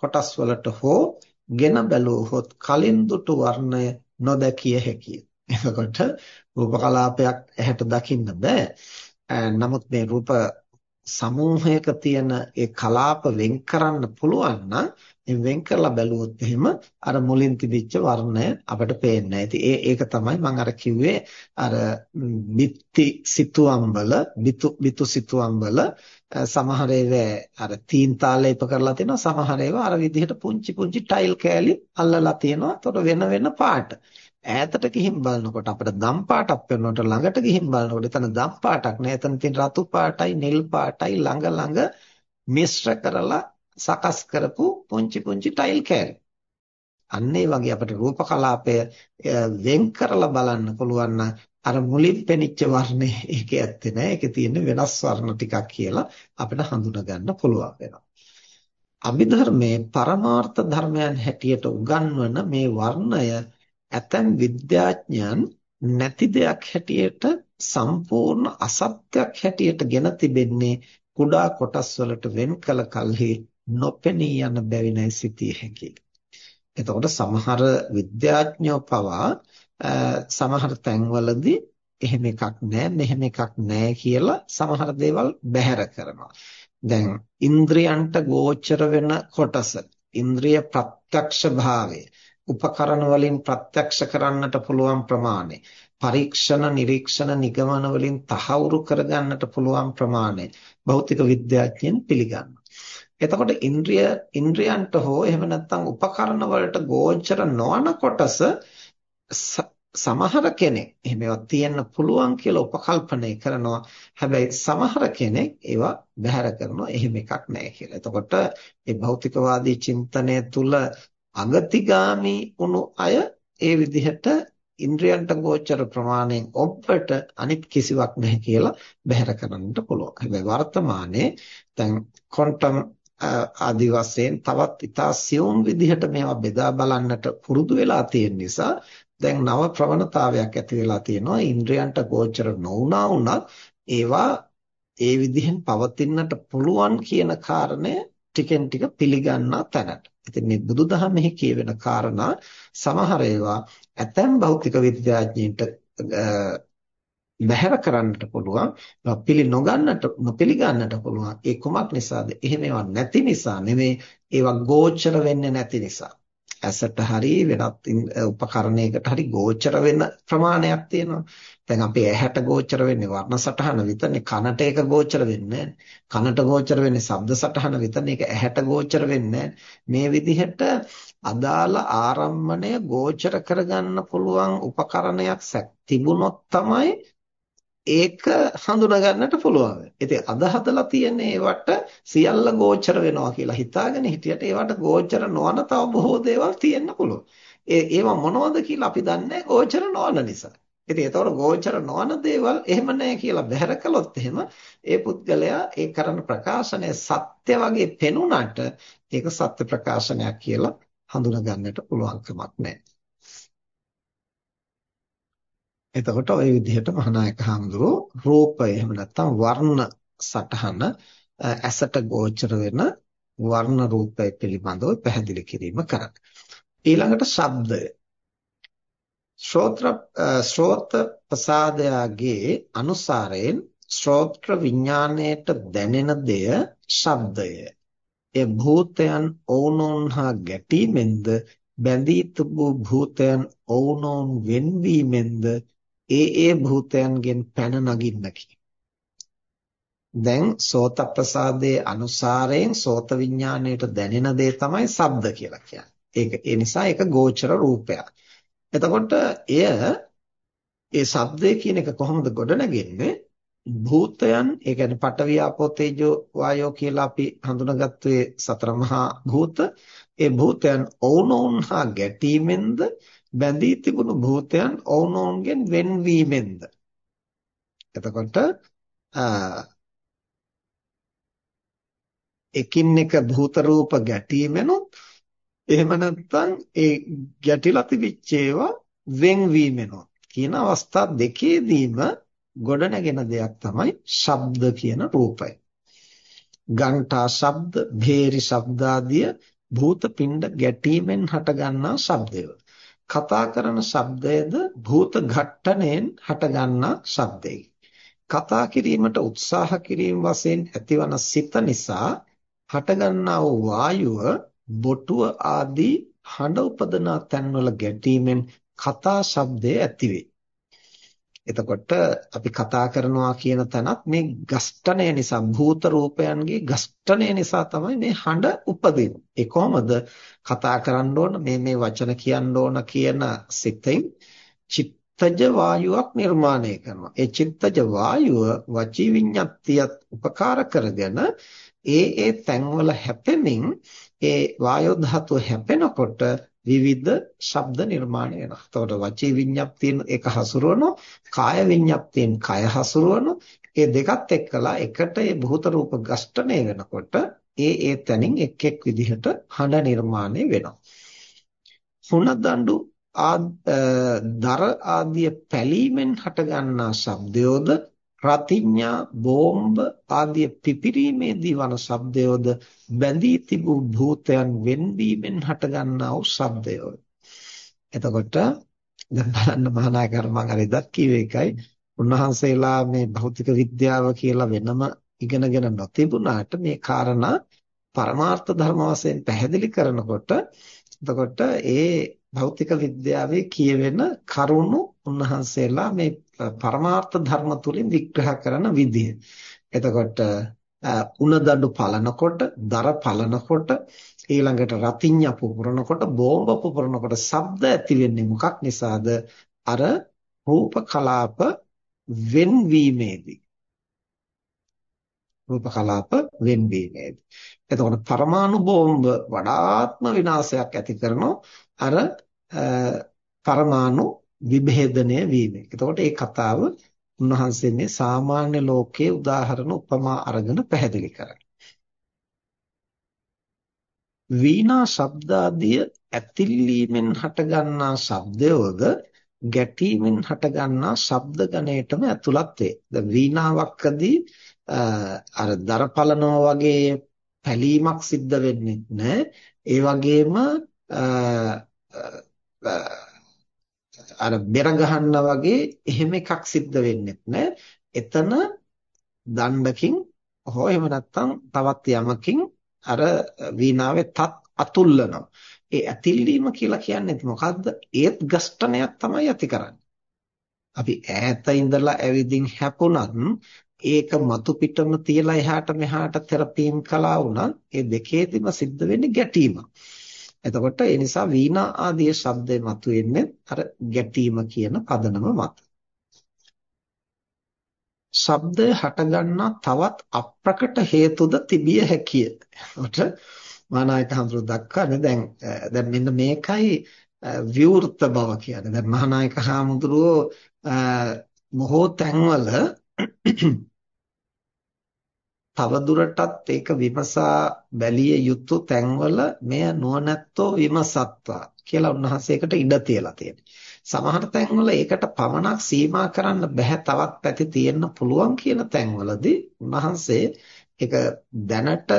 කොටස් වලට හෝ ගෙන බැලුවොත් කලින් දුටු වර්ණය නොදකිය හැකිය. එතකොට රූප කලාපයක් ඇහැට දකින්න බෑ. නමුත් මේ රූප සමූහයක තියෙන ඒ කලාප වෙන් කරන්න පුළුවන් නම් මේ වෙන් කරලා බැලුවොත් එහෙම අර මුලින් තිබිච්ච වර්ණය අපිට පේන්නේ නැහැ. ඒ ඒක තමයි මම අර කිව්වේ අර බිත්ති සිතුවම්බල බිතු බිතු සිතුවම්බල සමහර ඒවා අර තීන් තාලේප කරලා තියෙනවා සමහර ඒවා අර විදිහට පුංචි පුංචි ටයිල් කෑලි අල්ලලා තියෙනවා. ඒතකොට වෙන වෙන පාට. ඈතට ගිහින් බලනකොට අපිට දම් පාටක් පේනකොට ළඟට ගිහින් බලනකොට එතන දම් පාටක් නෑ. එතන තියෙන රතු පාටයි නිල් පාටයි ළඟ ළඟ මිශ්‍ර කරලා සකස් කරපු පුංචි පුංචි ටයිල් කෑලි. අන්න ඒ වගේ අපිට රූප කලාපය වෙන් කරලා බලන්න පුළුවන් නම් අර මුලින් පෙනිච්ච වර්ණේ ඒකේ ඇත්තේ නැහැ. ඒකේ තියෙන වෙනස් වර්ණ ටිකක් කියලා අපිට හඳුනා ගන්න පුළුවන් වෙනවා. අභිධර්මයේ පරමාර්ථ ධර්මයන් හැටියට උගන්වන මේ වර්ණය ඇතැම් විද්‍යාඥයන් නැති දෙයක් හැටියට සම්පූර්ණ අසත්‍යයක් හැටියට ගෙන තිබෙන්නේ කුඩා කොටස් වලට වෙන් කළ කලෙහි නොපෙනී යන බැවිනයි සිටිය හැකියි. එතකොට සමහර විද්‍යාඥයෝ පවා සමහර තැන්වලදී එහෙම එකක් නැහැ මෙහෙම එකක් නැහැ කියලා සමහර දේවල් බැහැර කරනවා. දැන් ඉන්ද්‍රයන්ට ගෝචර වෙන කොටස ඉන්ද්‍රිය ප්‍රත්‍යක්ෂ භාවය උපකරණ වලින් ප්‍රත්‍යක්ෂ කරන්නට පුළුවන් ප්‍රමාණය පරීක්ෂණ නිරීක්ෂණ නිගමන වලින් තහවුරු කරගන්නට පුළුවන් ප්‍රමාණය භෞතික විද්‍යාඥයන් පිළිගන්නවා. එතකොට ඉන්ද්‍රිය ඉන්ද්‍රයන්ට හෝ එහෙම නැත්නම් උපකරණ වලට ගෝචර නොවන කොටස සමහර කෙනෙක් එහෙම ඒවා තියෙන්න පුළුවන් කියලා උපකල්පනය කරනවා. හැබැයි සමහර කෙනෙක් ඒවා බැහැර කරනවා. එහෙම එකක් නැහැ කියලා. එතකොට මේ භෞතිකවාදී චින්තනය තුල අගතිගාමි වුණු අය ඒ විදිහට ඉන්ද්‍රයන්ට ගෝචර ප්‍රමාණයෙන් ඔබට අනිත් කිසිවක් නැහැ කියලා බැහැර කරන්නට පුළුවන්. හැබැයි වර්තමානයේ දැන් ක්වොන්ටම් ආදි වශයෙන් තවත් ඉතා සියුම් විදිහට මේවා බෙදා බලන්නට පුරුදු වෙලා තියෙන නිසා දැන් නව ප්‍රවණතාවයක් ඇති වෙලා තියෙනවා ඉන්ද්‍රයන්ට ගෝචර නොවුනා වුණත් ඒවා ඒ විදිහෙන් පවතින්නට පුළුවන් කියන කාරණය ටිකෙන් ටික පිළිගන්නා තැනට. ඉතින් මේ බුදුදහමෙහි කියවෙන කාරණා සමහර ඒවා ඇතැම් භෞතික විද්‍යාඥයින්ට බැහැර කරන්නට පුළුවන් පිළි නොගන්නට නොපිළිගන්නට පුළුවන්. ඒ කුමක් නිසාද? එහෙම ඒවා නැති නිසා නෙමෙයි ඒවා ගෝචර වෙන්නේ නැති නිසා. ඇසට හරි වෙනත් උපකරණයකට හරි ගෝචර වෙන ප්‍රමාණයක් තියෙනවා. දැන් අපේ ඇහැට ගෝචර වෙන්නේ වර්ණ සටහන විතරනේ කනට ඒක ගෝචර වෙන්නේ කනට ගෝචර වෙන්නේ ශබ්ද සටහන විතරනේ ඒක ඇහැට ගෝචර වෙන්නේ මේ විදිහට අදාළ ආරම්මණය ගෝචර කරගන්න පුළුවන් උපකරණයක් තිබුණොත් තමයි ඒක හඳුනා ගන්නට පුළුවන්. ඉතින් අද හදලා තියෙන ඒවට සියල්ල ගෝචර වෙනවා කියලා හිතාගෙන හිටියට ඒවට ගෝචර නොවන තව බොහෝ දේවල් තියෙන්න පුළුවන්. ඒ ඒවා මොනවද කියලා අපි දන්නේ ගෝචර නොවන නිසා. ඉතින් ඒතකොට ගෝචර නොවන දේවල් එහෙම නැහැ කියලා බැහැර කළොත් එහෙම ඒ පුද්ගලයා ඒ කරන ප්‍රකාශනය සත්‍ය වගේ පෙනුනට ඒක සත්‍ය ප්‍රකාශනයක් කියලා හඳුනා ගන්නට පුළුවන් කමක් නැහැ. එතකොට ওই විදිහට මහානායක හඳුරෝ රූපය එහෙම නැත්නම් වර්ණ සටහන ඇසට ගෝචර වෙන වර්ණ රූපය පිළිබඳව පැහැදිලි කිරීම කරන්නේ. ඊළඟට ශබ්දය. ශ්‍රෝත්‍ර ශ්‍රෝත ප්‍රසාදයාගේ අනුසාරයෙන් ශ්‍රෝත්‍ර විඥාණයට දැනෙන දෙය ශබ්දය. ඒ භූතයන් ඔවුනොන් හා ගැටීමෙන්ද බැඳී තිබූ භූතයන් ඔවුනොන් වෙන්වීමෙන්ද ඒ ඒ භූතයන්ගෙන් පැන නගින්නකි. දැන් සෝත ප්‍රසාදයේ අනුසාරයෙන් සෝත විඥාණයට දැනෙන දේ තමයි ශබ්ද කියලා කියන්නේ. ඒක ඒ නිසා ඒක ගෝචර රූපයක්. එතකොට එය ඒ ශබ්දය කියන එක කොහොමද ගොඩනගන්නේ? භූතයන් ඒ කියන්නේ පඨවි ආපෝ තේජෝ වායෝ කියලා අපි හඳුනාගත්තේ සතර මහා භූත ඒ භූතයන් ඔවුනොවුන් හා ගැටීමෙන්ද බැඳී තිබුණු භූතයන් ඔවුනොවුන්ගෙන් වෙන්වීමෙන්ද එතකොට එකින් එක භූත රූප ගැටීමෙනුත් එහෙම නැත්නම් ඒ ගැටිලා තිබිච්ච ඒවා වෙන්වීමෙනුත් කියන අවස්ථා දෙකේදීම ගොඩනැගෙන දෙයක් තමයි ශබ්ද කියන රූපය. ගණ්ඨා ශබ්ද, භේරි ශබ්ද ආදිය භූත පිණ්ඩ ගැටීමෙන් හටගන්නා ශබ්දය. කතා කරන ශබ්දයේද භූත ඝට්ටණයෙන් හටගන්නා ශබ්දයයි. කතා කිරීමට උත්සාහ කිරීම වශයෙන් ඇතිවන සිත නිසා හටගන්නා වූ වායුව බොටුව ආදී හඬ උපදනා තැන්වල ගැටීමෙන් කතා ශබ්දය ඇතිවේ. එතකොට අපි කතා කරනවා කියන තැනත් මේ ගස්ඨණය නිසා භූත රූපයන්ගේ ගස්ඨණය නිසා තමයි මේ හඬ උපදින්නේ. ඒ කොහොමද කතා කරන්න ඕන මේ මේ වචන කියන්න ඕන කියන සිතෙන් චිත්තජ වායුවක් නිර්මාණය කරනවා. ඒ චිත්තජ වායුව වචී විඤ්ඤාතියත් උපකාර කරගෙන ඒ ඒ තැන්වල හැපෙමින් ඒ වායෝ ධාතුව හැපෙනකොට විවිධ ශබ්ද නිර්මාණය වෙනවා. එතකොට වචී විඤ්ඤාප්තියෙන් ඒක හසුරවනවා, කාය විඤ්ඤාප්තියෙන් කය හසුරවනවා. ඒ දෙකත් එක්කලා එකට ඒ භූත රූප ගස්ඨණය වෙනකොට ඒ ඒ තැනින් එක් එක් විදිහට හඬ නිර්මාණය වෙනවා. හුණදඬු දර ආදී පැලීමෙන් හටගන්නා ශබ්දයෝද රතිඤ්ඤා බෝම්බ ආදී පිපිරීමේදී වන ශබ්දයෝද බැඳී තිබූ භූතයන් වෙන්වීමෙන් හටගන්නා වූ ශබ්දයෝය. එතකොට දැන් බලන්න මහානායකර මම අර ඉදත් කිව්වේ එකයි උන්වහන්සේලා මේ භෞතික විද්‍යාව කියලා වෙනම ඉගෙනගෙන නොතිබුණාට මේ කාරණා පරමාර්ථ ධර්ම වශයෙන් පැහැදිලි කරනකොට එතකොට ඒ භෞතික විද්‍යාවේ කියවෙන කරුණු උන්වහන්සේලා මේ පරමාර්ථ ධර්ම තුලින් විග්‍රහ කරන විදිය. එතකොට උණදඩු පලනකොට, දර පලනකොට, ඊළඟට රතිඤ්ඤ පුපුරනකොට, බෝම්බ පුපුරනකොට ශබ්ද ඇති වෙන්නේ මොකක් නිසාද? අර රූප කලාප වෙන්වීමේදී රූප කලාප වෙන්වීමේදී. එතකොට පරමාණු බෝම්බ වඩාත්ම විනාශයක් ඇති කරනවා අර පරමාණු විභේදනය වීම. එතකොට මේ කතාව උන්වහන්සේ මේ සාමාන්‍ය ලෝකයේ උදාහරණ උපමා අරගෙන පැහැදිලි කරන්නේ. වීණා ශබ්දාදිය ඇතිල්ලීමෙන් හටගන්නා ශබ්දයෝද ගැටීමෙන් හටගන්නා ශබ්ද ගණයටම ඇතුළත් වේ. දැන් වීණාවක්කදී අර දරපලනවා වගේ පැලීමක් සිද්ධ වෙන්නේ නැහැ. ඒ වගේම අර බෙර ගහන්න වගේ එහෙම එකක් සිද්ධ වෙන්නේ නැහැ. එතන දණ්ඩකින් හෝ එහෙම නැත්නම් තවත් යමකින් අර වීණාවේ තත් අතුල්ලනවා. ඒ ඇතිල්ලීම කියලා කියන්නේ මොකද්ද? ඒත් ගස්ඨනයක් තමයි ඇති කරන්නේ. අපි ඈත ඉඳලා ඇවිදින් හැපුණත් ඒක මතු පිටම තියලා එහාට මෙහාට තෙරපීම් කළා වුණත් ඒ දෙකේදීම සිද්ධ වෙන්නේ ගැටීමක්. එතකොට ඒ නිසා වීණා ආදී ශබ්දේ මතුවෙන්නේ අර ගැටීම කියන පදනම මත. ශබ්දය හටගන්නා තවත් අප්‍රකට හේතුද තිබිය හැකිය. එතකොට මහානායක හඳුරු දක්වන්නේ දැන් දැන් මෙන්න මේකයි විවෘත බව කියන්නේ. දැන් මහානායක හාමුදුරුවෝ මොහෝ තැන්වල තවදුරටත් ඒක විමසා බැලිය යුතු තැන්වල මෙය නුවණැත්තෝ විමසත්වා කියලා උන්වහන්සේකට ඉඩ තියලා තියෙනවා. සමහර තැන්වල ඒකට පමණක් සීමා කරන්න බෑ තවත් පැති තියෙන්න පුළුවන් කියන තැන්වලදී උන්වහන්සේ ඒක දැනට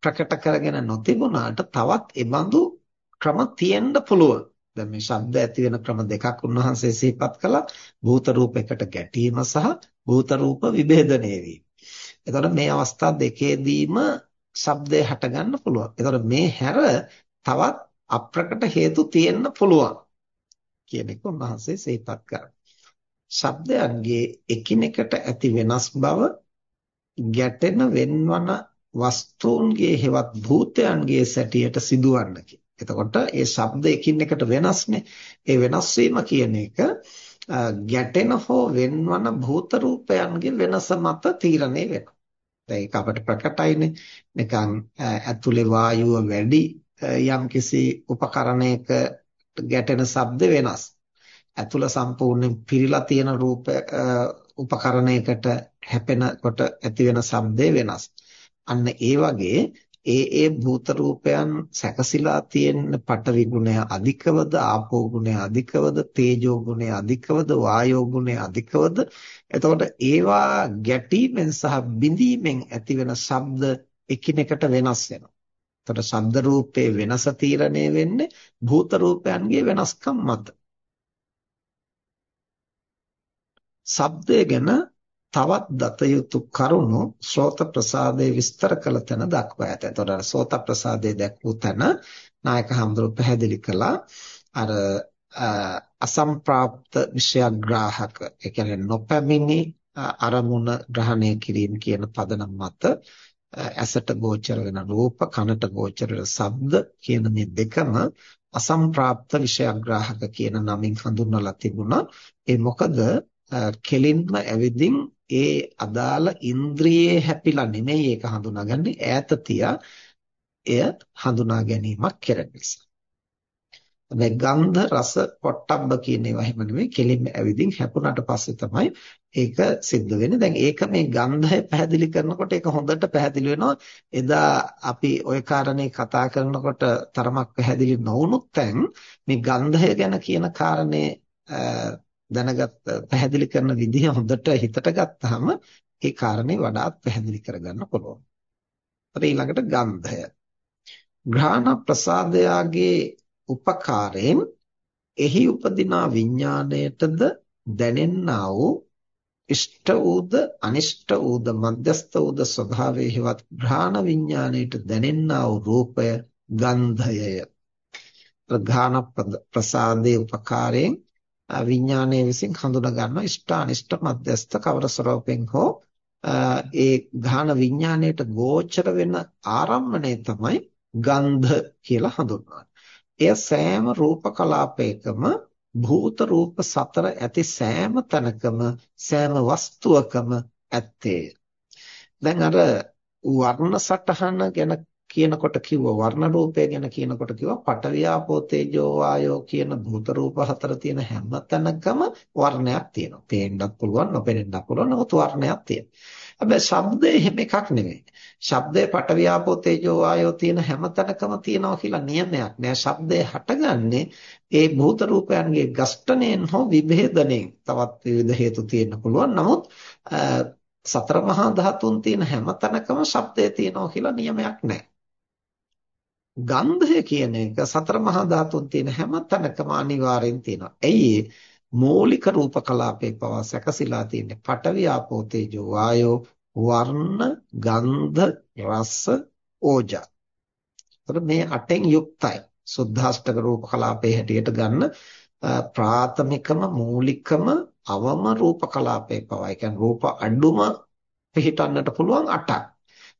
ප්‍රකට කරගෙන නොතිබුණාට තවත් ඒබඳු ක්‍රම තියෙන්න පුළුවන්. දැන් මේ ශබ්ද ඇති වෙන ක්‍රම දෙකක් උන්වහන්සේ සිහිපත් කළා. භූත රූපයකට ගැටීම සහ භූත රූප විභේදනය වීම. එතකොට මේ අවස්ථා දෙකේදීම ශබ්දය හටගන්න පුළුවන්. එතකොට මේ හැර තවත් අප්‍රකට හේතු තියෙන්න පුළුවන් කියන එක උන්වහන්සේ සිහිපත් කරා. ශබ්දයන්ගේ එකිනෙකට ඇති වෙනස් බව ගැටෙන වෙන්වන වස්තුන්ගේ හෙවත් භූතයන්ගේ සැටියට සිදුවන්නකි. එතකොට ඒ ශබ්ද එකින් එකට වෙනස්නේ. ඒ වෙනස් වීම කියන එක ගැටෙන හෝ වෙන්වන භූත රූපයන්ගේ වෙනස මත තීරණය වෙනවා. දැන් ඒක අපිට ප්‍රකටයිනේ. නිකන් ඇතුලේ වායුව වැඩි යම්කිසි උපකරණයක ගැටෙන ශබ්ද වෙනස්. ඇතුළ සම්පූර්ණයෙන් පිරීලා තියෙන රූප උපකරණයකට හැපෙනකොට ඇති වෙන ශබ්දේ වෙනස්. අන්න ඒ වගේ ඒ ඒ භූත රූපයන් සැකසීලා තියෙන පඨවි ගුණය අධිකවද ආපෝ ගුණය අධිකවද තේජෝ ගුණය අධිකවද වායෝ ගුණය අධිකවද එතකොට ඒවා ගැටීමෙන් සහ බිඳීමෙන් ඇතිවෙන ශබ්ද එකිනෙකට වෙනස් වෙනවා. එතකොට ශබ්ද රූපේ වෙනස තීරණය වෙන්නේ භූත රූපයන්ගේ වෙනස්කම් මත. ශබ්දය ගැන තවත් දත යුතු කරුණු ශ්‍රෝත ප්‍රසාදයේ විස්තර කළ තැන දක්වා ඇත. එතකොට ශ්‍රෝත ප්‍රසාදයේ දැක්වූ තැන නායක හඳුරු පැහැදිලි කළා. අර අසම්ප්‍රාප්ත විෂයග්‍රාහක ඒ කියන්නේ නොපැමිණි අරමුණ ග්‍රහණය කිරීම කියන පදනම මත ඇසට ගෝචර වෙන රූප කනට ගෝචර වෙන ශබ්ද කියන මේ දෙකම අසම්ප්‍රාප්ත විෂයග්‍රාහක කියන නමින් හඳුන්වලා තිබුණා. ඒ මොකද කෙලින්ම ඇවිදින් ඒ අදාළ ඉන්ද්‍රියේ හැපිලා නෙමෙයි ඒක හඳුනාගන්නේ ඈත තියා එය හඳුනා ගැනීමක් කරන නිසා. මේ ගන්ධ රස පොට්ටබ්බ කියන ඒවා එහෙම නෙමෙයි කෙලින්ම ඇවිදින් හැපුණාට පස්සේ තමයි ඒක සිද්ධ වෙන්නේ. දැන් ඒක මේ ගන්ධය පැහැදිලි කරනකොට ඒක හොඳට පැහැදිලි වෙනවා. එදා අපි ওই කාරණේ කතා කරනකොට තරමක් පැහැදිලි නොවුණුත් දැන් මේ ගන්ධය ගැන කියන කාරණේ දැනගත් පැහැදිලි කරන විදිහ හොඳට හිතට ගත්තාම ඒ කාරණේ වඩාත් පැහැදිලි කරගන්න පුළුවන්. ඊළඟට ගන්ධය. ග්‍රහණ ප්‍රසාදයාගේ උපකාරයෙන් එහි උපදිනා විඥාණයටද දැනෙන්නා වූ ඉෂ්ට ඌද අනිෂ්ට ඌද මධ්‍යස්ත ඌද ස්වභාවයේ හෙවත් ග්‍රහණ විඥාණයට දැනෙන්නා වූ රූපය ගන්ධයය. ප්‍රධාන ප්‍රසාදයේ උපකාරයෙන් විඥානයේ විසින් හඳුනා ගන්නවා ඉෂ්ට අනිෂ්ට මධ්‍යස්ත කවර ස්වરૂපෙන් හෝ ඒ ඝාන විඥාණයට ගෝචර වෙන ආරම්මණය තමයි ගන්ධ කියලා හඳුන්වන්නේ. එය සෑම රූප කලාපයකම භූත රූප සතර ඇති සෑම තැනකම සෑම වස්තුවකම ඇත්තේ. දැන් අර වර්ණ සටහන ගැන කියනකොට කිව්ව වර්ණ රූපය ගැන කියනකොට කිව්වා පටවියාපෝ තේජෝ වායෝ කියන භූත රූප හතර තියෙන හැම තැනකම වර්ණයක් තියෙනවා. පේන්නත් පුළුවන්, නොපෙනෙන්නත් පුළුවන්, නමුත් වර්ණයක් තියෙනවා. හැබැයි ශබ්දය එහෙම එකක් නෙමෙයි. ශබ්දය පටවියාපෝ තේජෝ වායෝ තියෙන හැම තැනකම තියෙනවා කියලා නියමයක් නෑ. ශබ්දය හටගන්නේ ඒ භූත රූපයන්ගේ ගස්ඨණයෙන් හෝ විභේදණයෙන්. තවත් විවිධ හේතු තියෙන්න පුළුවන්. නමුත් සතර මහා ධාතුන් තියෙන හැම තැනකම ශබ්දය තියෙනවා කියලා නියමයක් නැහැ. ගන්ධය කියන එක සතර මහා ධාතුන් තියෙන හැම තැනකම අනිවාර්යෙන් තියෙනවා. ඇයි මූලික රූප කලාපේ පවා සැකසීලා තියෙන්නේ පඨවි ආපෝ තේජෝ වායෝ වර්ණ ගන්ධ රස ඕජා. මේ අටෙන් යුක්තයි. සුද්ධාෂ්ටක රූප කලාපේ හැටියට ගන්න ප්‍රාථමිකම මූලිකම අවම රූප කලාපේ පවා. ඒ කියන්නේ රූප අඩුම පිළිටන්නට පුළුවන් අටක්.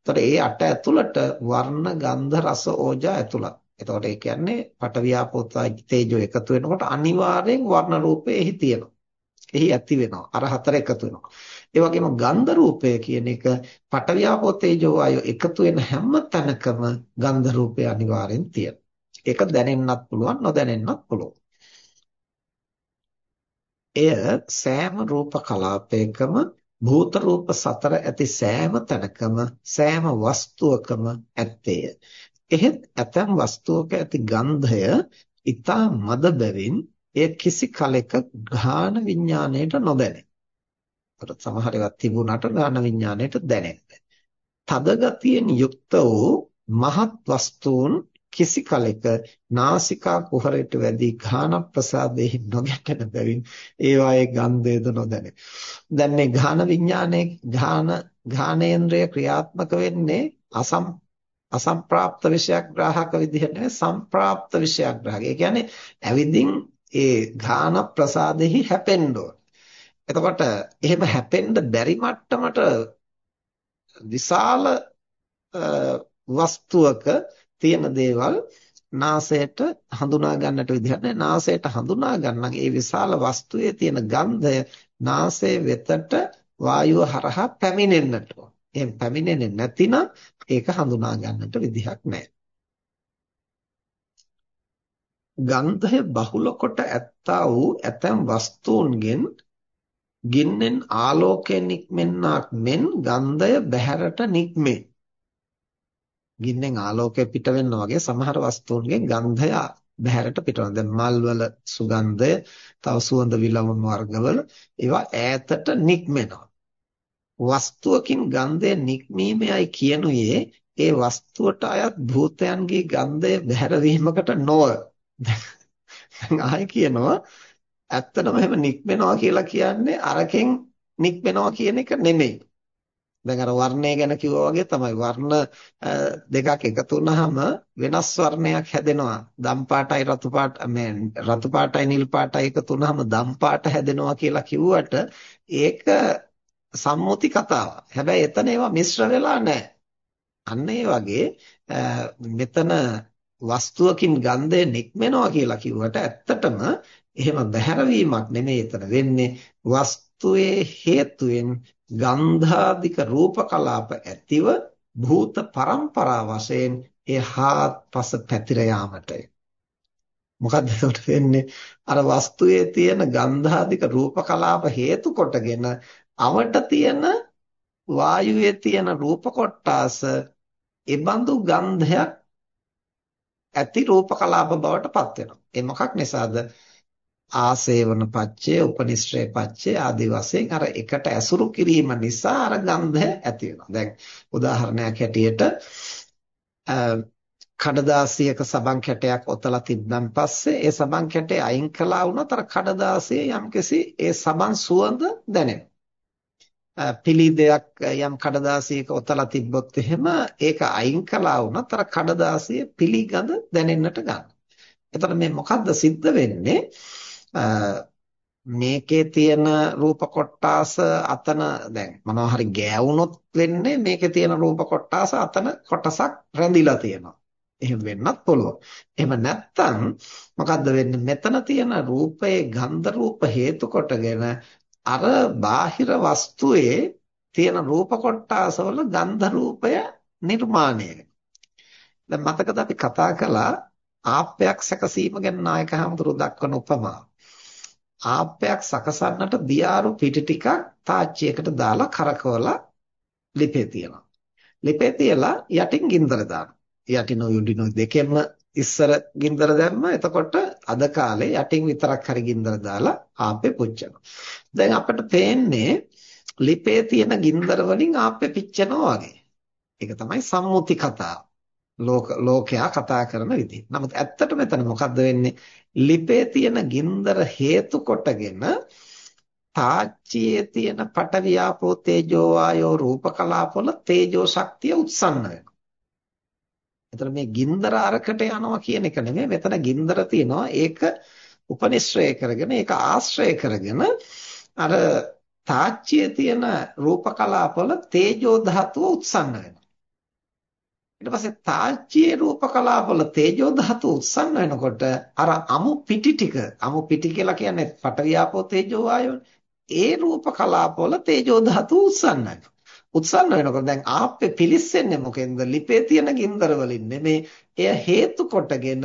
එතකොට ඒ අට ඇතුළට වර්ණ, ගන්ධ, රස, ඕජා ඇතුළත්. එතකොට ඒ කියන්නේ පටවියාපෝ තේජෝ එකතු වෙනකොට අනිවාර්යෙන් වර්ණ රූපේ එහි තියෙනවා. එහි ඇති වෙනවා. අර හතර එකතු වෙනවා. ඒ වගේම ගන්ධ රූපය කියන එක පටවියාපෝ තේජෝ වායෝ එකතු වෙන හැම තැනකම ගන්ධ රූපය අනිවාර්යෙන් තියෙනවා. ඒක දැනෙන්නත් පුළුවන්, නොදැනෙන්නත් පුළුවන්. එය සෑම රූප කලාපයකම භූත රූප සතර ඇති සෑම තැනකම සෑම වස්තුවකම ඇත්තේය. එහෙත් ඇතම් වස්තුවක ඇති ගන්ධය ඊතා මද බැවින් ඒ කිසි කලෙක ඝාන විඥාණයට නොදැනේ. ඒකට සමහර ඒවා තිබුණාට ඝාන විඥාණයට දැනෙන්නේ. තද ගතියෙන් යුක්ත වූ මහත් වස්තුන් කිසි කලෙක නාසිකා කුහරයට වැඩි ඝාන ප්‍රසාදෙහි නොගැටෙන බැවින් ඒවායේ ගන්ධයද නොදැනේ. දැන් මේ ඝාන විඥානයේ ඝාන ඝානේන්ද්‍රය ක්‍රියාත්මක වෙන්නේ අසම් අසම්ප්‍රාප්ත විෂයක් ග්‍රාහක විදිහට නෙවෙයි සම්ප්‍රාප්ත විෂයක් ග්‍රාහක. ඒ කියන්නේ ඇවිදින් ඒ ඝාන ප්‍රසාදෙහි හැපෙන්න ඕන. එතකොට එහෙම හැපෙන්න බැරි මට්ටමට විශාල වස්තුවක තියෙන දේවල් නාසයට හඳුනා ගන්නට විදිහක් නැහැ. නාසයට හඳුනා ගන්න ඒ විශාල වස්තුවේ තියෙන ගන්ධය නාසය වෙතට වායුව හරහා පැමිණෙන්නට ඕන. එහෙන් පැමිණෙන්නේ නැතිනම් ඒක හඳුනා ගන්නට විදිහක් නැහැ. ගන්ධය බහුල කොට ඇත්තා වූ ඇතැම් වස්තුන්ගෙන් ගින්නෙන් ආලෝකයෙන් නික්මෙන්නක් මෙන් ගන්ධය බහැරට නික්මේ. ගින්නෙන් ආලෝකය පිට වෙනවා වගේ සමහර වස්තුන්ගෙන් ගන්ධය බහැරට පිටවෙනවා. දැන් මල් වල සුගන්ධය, තව සුවඳ විලවුන් වර්ගවල ඒවා ඈතට නික්මෙනවා. වස්තුවකින් ගන්ධය නික්මීමයි කියනුයේ ඒ වස්තුවට අයත් භූතයන්ගේ ගන්ධය බහැරවීමකට නොව. දැන් ආයෙ කියනවා ඇත්තටම එහෙම නික්මෙනවා කියලා කියන්නේ අරකින් නික්මෙනවා කියන එක නෙමෙයි. දැන් අර වර්ණය ගැන කිව්වා වගේ තමයි වර්ණ දෙකක් එකතු වුනහම වෙනස් වර්ණයක් හැදෙනවා. දම් පාටයි රතු පාට මේ රතු පාටයි නිල් පාටයි එකතු වුනහම දම් පාට හැදෙනවා කියලා කිව්වට ඒක සම්මුති කතාවක්. හැබැයි එතන ඒවා මිශ්‍ර වෙලා නැහැ. අන්න ඒ වගේ මෙතන වස්තුවකින් ගන්ධය නික්මෙනවා කියලා කිව්වට ඇත්තටම එහෙම බහැරවීමක් නෙමෙයි එතන වෙන්නේ වස්තුවේ හේතුවෙන් ගන්ධාධික රූප කලාප ඇතිව භූත પરම්පරා වශයෙන් ඒ හාත්පස පැතිර යාමටයි මොකද්ද ඒකට වෙන්නේ? අර වස්තුවේ තියෙන ගන්ධාධික රූප කලාප හේතු කොටගෙන අවට තියෙන වායුවේ තියෙන රූප කොටාස ඒබඳු ගන්ධයක් ඇති රූප කලාප බවට පත් වෙනවා. ඒ මොකක් නිසාද? ආසේවන පච්චය උපනිශ්‍රේ පච්චය ආදී වශයෙන් අර එකට ඇසුරු කිරීම නිසා අර ගන්ධය ඇති වෙනවා. දැන් උදාහරණයක් හැටියට කඩදාසියක සබන් කැටයක් ඔතලා තිබ්බන් පස්සේ ඒ සබන් කැටේ අයින් කළා වුණත් අර කඩදාසියේ යම්කිසි ඒ සබන් සුවඳ දැනෙනවා. පිලි දෙයක් යම් කඩදාසියක ඔතලා තිබ්බොත් එහෙම ඒක අයින් කළා වුණත් අර කඩදාසියේ පිළිගඳ දැනෙන්නට ගන්නවා. එතකොට මේ මොකද්ද සිද්ධ වෙන්නේ? මේකේ තියෙන රූප කොටාස අතන දැන් මොනවා හරි ගෑවුනොත් වෙන්නේ මේකේ තියෙන රූප කොටාස අතන කොටසක් රැඳිලා තියෙනවා. එහෙම වෙන්නත් පුළුවන්. එහෙම නැත්නම් මොකද්ද වෙන්නේ? මෙතන තියෙන රූපයේ ගන්ධ රූප හේතු කොටගෙන අර බාහිර වස්තුවේ තියෙන රූප කොටාසවල ගන්ධ රූපය නිර්මාණය දැන් මතකද අපි කතා කළා ආප්පයක් සැකසීම ගැන නායක හඳුරු දක්වන උපමාව. ආප්පයක් සකසන්නට දියාරු පිටි ටිකක් තාච්චියකට දාලා කරකවලා ලිපේ තියනවා. ලිපේ තියලා යටින් ගින්දර දානවා. යටිනෝ යුඩිනෝ දෙකෙන්ම ඉස්සර ගින්දර දැම්ම එතකොට අද කාලේ යටින් විතරක් හරි ගින්දර දාලා ආප්පේ පුච්චනවා. දැන් අපිට පේන්නේ ලිපේ තියෙන ගින්දර වලින් ආප්පේ පිච්චෙනවා වගේ. ඒක තමයි සම්මුති කතාව. ලෝක ලෝකයා කතා කරන විදිහ. නමුත් ඇත්තට මෙතන මොකද්ද වෙන්නේ? ලිපේ තියෙන ගින්දර හේතු කොටගෙන තාච්චියේ තියෙන පටවියාපෝ තේජෝ වායෝ රූප කලාපවල තේජෝ ශක්තිය උත්සන්න වෙනවා. එතන මේ ගින්දර අරකට යනවා කියන එක නෙමෙයි මෙතන ගින්දර තියෙනවා ඒක උපනිශ්‍රය කරගෙන ඒක ආශ්‍රය කරගෙන අර තාච්චියේ තියෙන රූප කලාපවල තේජෝ ධාතුව උත්සන්න වෙනවා. ඊට පස්සේ තාච්චියේ රූප කලාපවල තේජෝ ධාතු උත්සන්න වෙනකොට අර අමු පිටි ටික අමු පිටි කියලා කියන්නේ පටවියාපෝ තේජෝ වායෝනේ. ඒ රූප කලාපවල තේජෝ ධාතු උත්සන්න වෙනවා. උත්සන්න වෙනකොට දැන් ආප්පේ පිලිස්සෙන්නේ මොකෙන්ද? ලිපේ තියෙන ගින්දර වලින් නෙමේ. එය හේතු කොටගෙන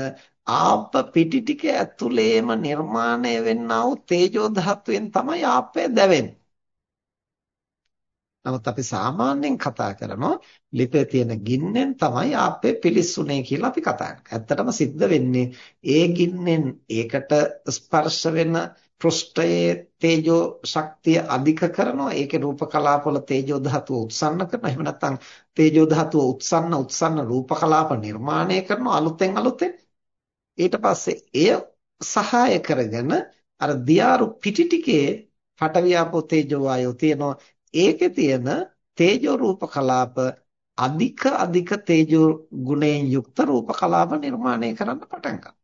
ආප්ප පිටි ටික ඇතුලේම නිර්මාණය වෙන්නා වූ තේජෝ ධාතුවෙන් තමයි ආප්පය දැවෙන්නේ. නමුත් අපි සාමාන්‍යයෙන් කතා කරනවා ලිපේ තියෙන ගින්නෙන් තමයි ආප්පේ පිලිස්සුනේ කියලා අපි කතා කරන්නේ. ඇත්තටම සිද්ධ වෙන්නේ ඒ ගින්නෙන් ඒකට ස්පර්ශ වෙන පෘෂ්ඨයේ තේජෝ ශක්තිය අධික කරනවා. ඒකේ රූප කලාපවල තේජෝ ධාතුව උත්සන්න කරනවා. එහෙම නැත්නම් තේජෝ ධාතුව උත්සන්න උත්සන්න රූප කලාප නිර්මාණය කරනවා අලුතෙන් අලුතෙන්. ඊට පස්සේ එය සහාය කරගෙන අර දියාරු පිටි ටිකේ පටවියාපෝ තේජෝ වායෝ තියෙනවා. ඒකේ තියෙන තේජෝ රූප කලාප අධික අධික තේජෝ ගුණයෙන් යුක්ත රූප කලාප නිර්මාණය කරන්න පටන් ගන්නවා.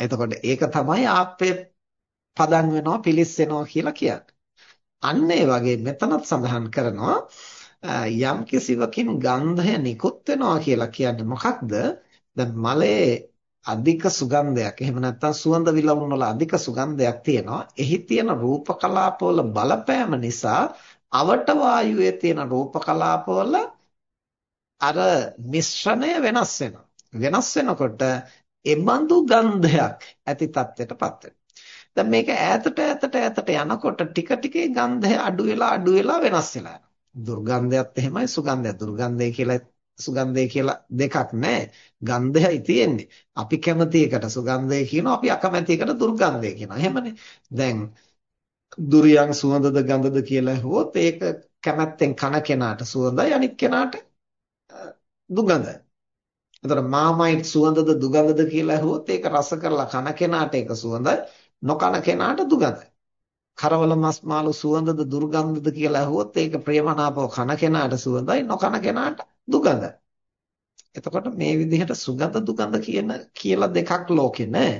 එතකොට ඒක තමයි ආප්පේ පදන් වෙනවා පිලිස්සෙනවා කියලා කියන්නේ. අන්න ඒ වගේ මෙතනත් සඳහන් කරනවා යම් කිසිවකින් ගන්ධය නිකුත් වෙනවා කියලා කියන්නේ මොකක්ද? දැන් මලේ අධික සුගන්ධයක් එහෙම නැත්නම් සුවඳ විලවුන් වල අධික සුගන්ධයක් තියෙනවා. එහි තියෙන රූප කලාපවල බලපෑම නිසා අවට වායුවේ තියෙන රූප කලාපවල අර මිශ්‍රණය වෙනස් වෙනවා. වෙනස් වෙනකොට එබඳු ගන්ධයක් ඇති තත්ත්වයටපත් වෙනවා. දැන් මේක ඈතට ඈතට ඈතට යනකොට ටික ටිකේ ගන්ධය අඩු වෙලා අඩු වෙලා වෙනස් වෙලා යනවා. දුර්ගන්ධයත් එහෙමයි සුගන්ධය. දුර්ගන්ධය කියලා සුගන්ධය කියලා දෙකක් නැහැ. ගන්ධයයි තියෙන්නේ. අපි කැමති එකට සුගන්ධය කියනවා, අපි අකමැති එකට දුර්ගන්ධය කියනවා. එහෙමනේ. දැන් දුරියන් සුවඳද ගඳද කියලා හුවොත් ඒක කැමැත්තෙන් කන කෙනාට සුවඳයි අනිත් කෙනාට දුගඳයි. එතකොට මාමයිට් සුවඳද දුගඳද කියලා ඇහුවොත් ඒක රස කරලා කන කෙනාට ඒක සුවඳයි නොකන කෙනාට දුගඳයි. කරවල මස් මාළු සුවඳද දුර්ගන්ධද කියලා ඇහුවොත් ඒක ප්‍රියමනාපව කන කෙනාට සුවඳයි නොකන කෙනාට දුගඳයි. එතකොට මේ විදිහට සුගඳ දුගඳ කියන කියලා දෙකක් ලෝකේ නැහැ.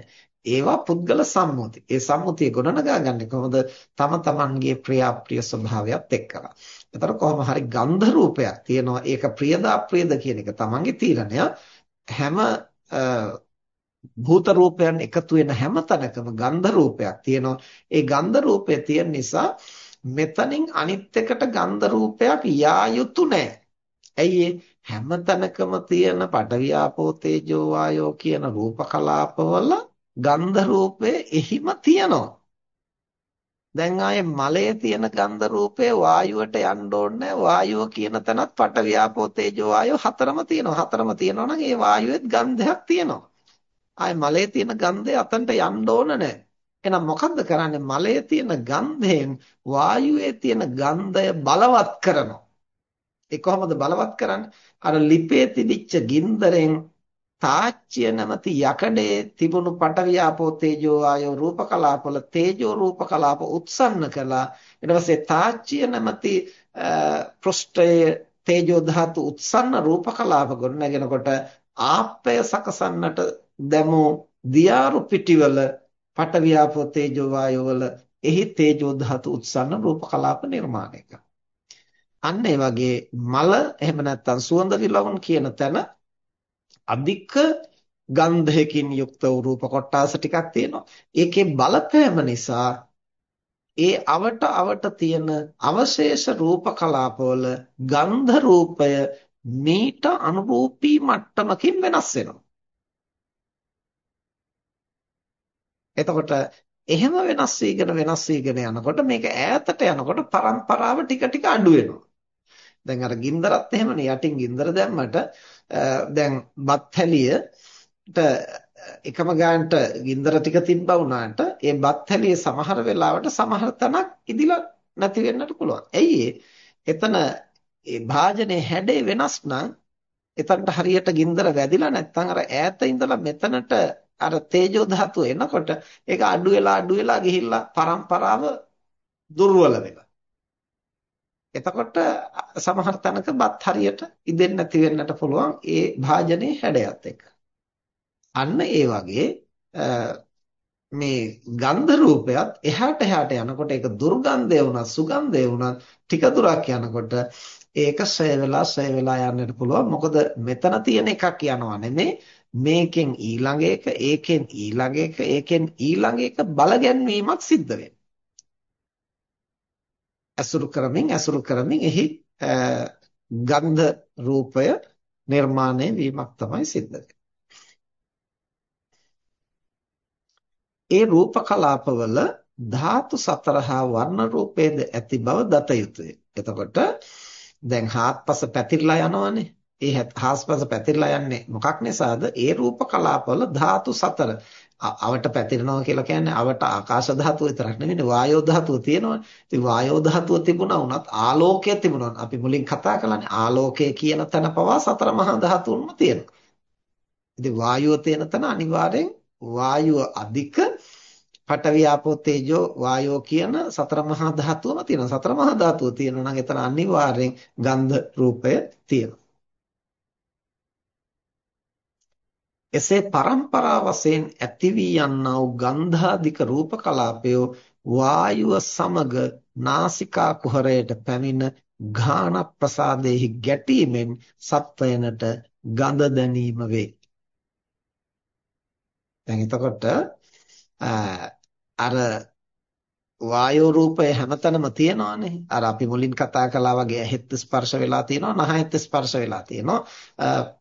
ඒවා පුද්ගල සම්මුති. ඒ සම්මුතිය ගොඩනගාගන්නේ කොහොමද? තම තමන්ගේ ප්‍රිය අප්‍රිය ස්වභාවයත් එක්කලා. එතකොට කොහොම හරි ගන්ධ රූපයක් තියෙනවා. ඒක ප්‍රියද අප්‍රියද කියන එක තමන්ගේ තීරණය. හැම භූත රූපයන් එකතු වෙන හැම තැනකම ගන්ධ රූපයක් තියෙනවා. ඒ ගන්ධ රූපය තියෙන නිසා මෙතනින් අනිත් එකට ගන්ධ රූපයක් යා යුතු නැහැ. ඇයි හැම තැනකම තියෙන පටවියාපෝ තේජෝ වායෝ කියන රූප කලාපවල ගන්ධ රූපය එහිම තියෙනවා. දැන් ආයේ මලයේ තියෙන ගන්ධ රූපේ වායුවට යන්න ඕනේ වායුව කියන තැනත් පට ව්‍යාපෝ තේජෝ වායෝ හතරම තියෙනවා. හතරම තියෙනවා නම් ඒ වායුවෙත් ගන්ධයක් තියෙනවා. ආයේ මලයේ තියෙන ගන්ධය අතන්ට යන්න ඕන නැහැ එහෙනම් මොකද්ද කරන්නේ? මලයේ තියෙන ගන්ධයෙන් වායුවේ තියෙන ගන්ධය බලවත් කරනවා. ඒ කොහොමද බලවත් කරන්නේ? අර ලිපේ තිබිච්ච ගින්දරෙන් තාච්‍ය නැමැති යකඩේ තිබුණු පටවියාපෝ තේජෝ ආයෝ රූප කලාපවල තේජෝ රූප කලාප උත්සන්න කළා. ඊට පස්සේ තාච්‍ය නැමැති පෘෂ්ඨයේ තේජෝ ධාතු උත්සන්න රූප කලාප ගොඩනගෙනකොට ආප්පය සකසන්නට දැමූ දියාරු පිටිවල පටවියාපෝ තේජෝ වායෝ වල එහි තේජෝ ධාතු උත්සන්න රූප කලාප නිර්මාණය කරනවා අන්න ඒ වගේ මල එහෙම නැත්නම් සුවඳ විලවුන් කියන තැන අධික ගන්ධයකින් යුක්ත වූ රූප කොටාස ටිකක් තියෙනවා. ඒකේ බලපෑම නිසා ඒ අවට අවට තියෙන අවශේෂ රූප කලාපවල ගන්ධ රූපය මීට අනුරූපී මට්ටමකින් වෙනස් වෙනවා. එතකොට එහෙම වෙනස් වීගෙන වෙනස් වීගෙන යනකොට මේක ඈතට යනකොට පරම්පරාව ටික ටික අඩු වෙනවා. දැන් අර ගින්දරත් එහෙමනේ යටින් ගින්දර දැම්මට දැන් බත් හැලියට එකම ගානට ගින්දර ටික තිබ්බා වුණාට ඒ බත් හැලියේ සමහර වෙලාවට සමහර තැනක් ඉදිලා නැති වෙන්නට පුළුවන්. ඇයි එතන ඒ භාජනයේ හැඩේ වෙනස් නම් එතනට හරියට ගින්දර වැදිලා නැත්නම් අර ඈත ඉඳලා මෙතනට අර තේජෝ ධාතුව එනකොට ඒක අඩු වෙලා අඩු වෙලා ගිහිල්ලා පරම්පරාව දුර්වල වෙනවා. එතකොට සමහර තැනක බත් හරියට ඉදෙන්නේ නැති වෙන්නට පුළුවන් ඒ භාජනයේ හැඩයත් එක්ක. අන්න ඒ වගේ මේ ගන්ධ රූපයත් එහාට එහාට යනකොට ඒක දුර්ගන්ධය වුණත් සුගන්ධය වුණත් ටික දුරක් යනකොට ඒක ශ්‍රේ වෙලා ශ්‍රේ වෙලා යන්නට පුළුවන්. මොකද මෙතන තියෙන එකක් යනවා නෙමෙයි මේකෙන් ඊළඟ එක ඒකෙන් ඊළඟ එක ඒකෙන් ඊළඟ එක බල ගැන්වීමක් සිද්ධ වෙනවා. ඇසුරු කරමින් ඇසුරු කරමින් එහි ගන්ධ රූපය නිර්මාණය වීමක් තමයි සිද්ධ ඒ රූප කලාපවල ධාතු සතර හා වර්ණ රූපේද ඇති බව දත යුතුය. එතකොට දැන් හාත්පස පැතිරලා යනවනේ. ඒ හාස්පස පැතිරලා යන්නේ මොකක් නිසාද? ඒ රූප කලාපවල ධාතු සතර. අවට පැතිරෙනවා කියලා කියන්නේ අවට ආකාශ ධාතුව විතරක් නෙවෙයි වායෝ ධාතුව තියෙනවා. ඉතින් වායෝ ධාතුව තිබුණා වුණත් ආලෝකය තිබුණා. අපි මුලින් කතා කළානේ ආලෝකය කියන තැන පවා සතර මහා ධාතුන්ම තියෙනවා. ඉතින් වායුව තියෙන තැන අනිවාර්යෙන් වායුව අධික පඨවි ආපෝ තේජෝ වායෝ කියන සතර මහා ධාතුවම තියෙනවා. සතර මහා ධාතුව තියෙනවා නම් එතන අනිවාර්යෙන් ගන්ධ රූපය තියෙනවා. එසේ પરම්පරා වශයෙන් ඇති වී යන්නා වූ ගන්ධාධික රූප කලාපය වායුව සමග නාසිකා කුහරයට පැමිණ ඝාන ප්‍රසාදෙහි ගැටීමෙන් සත්වයනට ගඳ දැනීම වේ. දැන් එතකොට අර වායෝ රූපය හැමතැනම තියෙනවානේ. අර අපි මුලින් කතා කළා වගේ ඇහෙත් ස්පර්ශ වෙලා තියෙනවා, නහයත් ස්පර්ශ වෙලා තියෙනවා,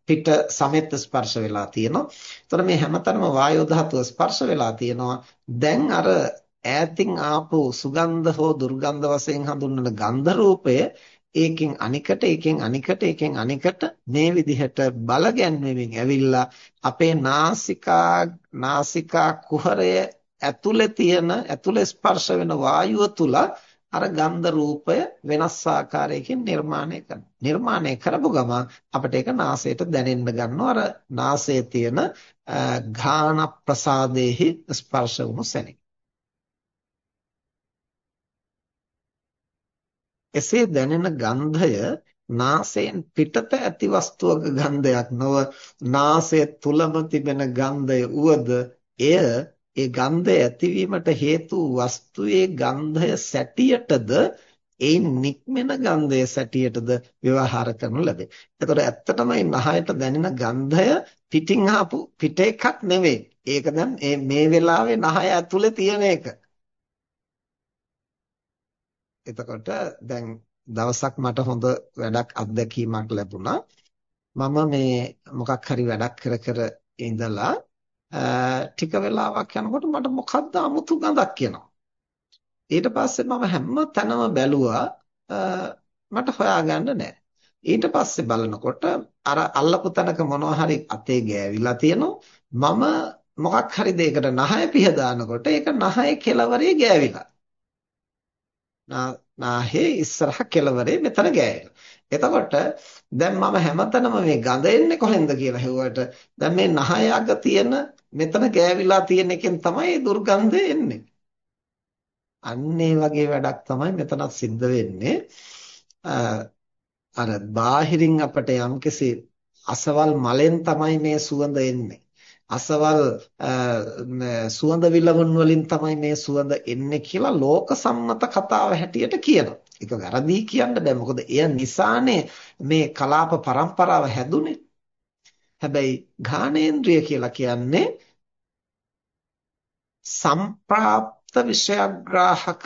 පිට සමෙත් ස්පර්ශ වෙලා තියෙනවා. එතකොට මේ හැමතැනම වායෝ ධාතුව ස්පර්ශ වෙලා තියෙනවා. දැන් අර ඈතින් ආපු සුගන්ධ හෝ දුර්ගන්ධ වශයෙන් හඳුන්වන ගන්ධ රූපය ඒකෙන් අනිකට ඒකෙන් අනිකට ඒකෙන් අනිකට මේ විදිහට බල ගැන්වීමෙන් ඇවිල්ලා අපේ නාසිකා නාසිකා කුහරය ඇතුලේ තියෙන ඇතුලේ ස්පර්ශ වෙන වායුව තුල අර ගන්ධ රූපය වෙනස් ආකාරයකින් නිර්මාණය කරනවා. නිර්මාණය කරපු ගම අපිට ඒක නාසයට දැනෙන්න ගන්නවා. අර නාසයේ තියෙන ඝාන ප්‍රසාදේහි ස්පර්ශ වුණු සැනින්. එසේ දැනෙන ගන්ධය නාසයෙන් පිටත ඇති වස්තුවක ගන්ධයක් නොව නාසය තුලම තිබෙන ගන්ධය උවද එය ඒ ගන්ධය ඇතිවීමට හේතු වස්තුවේ ගන්ධය සැටියටද ඒ නික්මෙන ගන්ධය සැටියටද ව්‍යවහාර කරනු ලැබේ. එතකොට ඇත්තටම මේ නහයට දැනෙන ගන්ධය පිටින් ආපු පිට එකක් නෙවෙයි. ඒක දැන් මේ වෙලාවේ නහය ඇතුලේ තියෙන එක. එතකොට දැන් දවසක් මට හොඳ වැඩක් අත්දැකීමක් ලැබුණා. මම මේ මොකක් හරි වැඩක් කර කර ඉඳලා ටික වෙලාවක් යනකොට මට මොකද්ද 아무තු ගඳක් එනවා. ඊට පස්සේ මම හැම තැනම බැලුවා මට හොයාගන්න නැහැ. ඊට පස්සේ බලනකොට අර අල්ලපු තැනක මොනවා හරි අතේ ගෑවිලා තියෙනවා. මම මොකක් හරි දෙයකට නහය පිහදානකොට ඒක නහයේ කෙලවරේ ගෑවිලා. නාහේ ඉස්සරහ කෙලවරේ මෙතන ගෑවිලා. එතකොට දැන් මම හැමතැනම මේ ගඳ එන්නේ කොහෙන්ද කියලා හෙව්වට දැන් මේ නහය අග තියෙන මෙතන ගෑවිලා තියෙන එකෙන් තමයි දුර්ගන්ධය එන්නේ. අන්න ඒ වගේ වැඩක් තමයි මෙතනත් සිද්ධ වෙන්නේ. අර බාහිරින් අපට යම්කිසි අසවල් මලෙන් තමයි මේ සුවඳ එන්නේ. අසවල් සුවඳ විලවුන් වලින් තමයි මේ සුවඳ එන්නේ කියලා ලෝක සම්මත කතාව හැටියට කියනවා. ඒක වැරදි කියන්න බෑ. මොකද එය නිසානේ මේ කලාප પરම්පරාව හැදුනේ. හැබැයි ඝානේන්ද්‍රිය කියලා කියන්නේ සම්ප්‍රාප්ත විෂයග්‍රාහක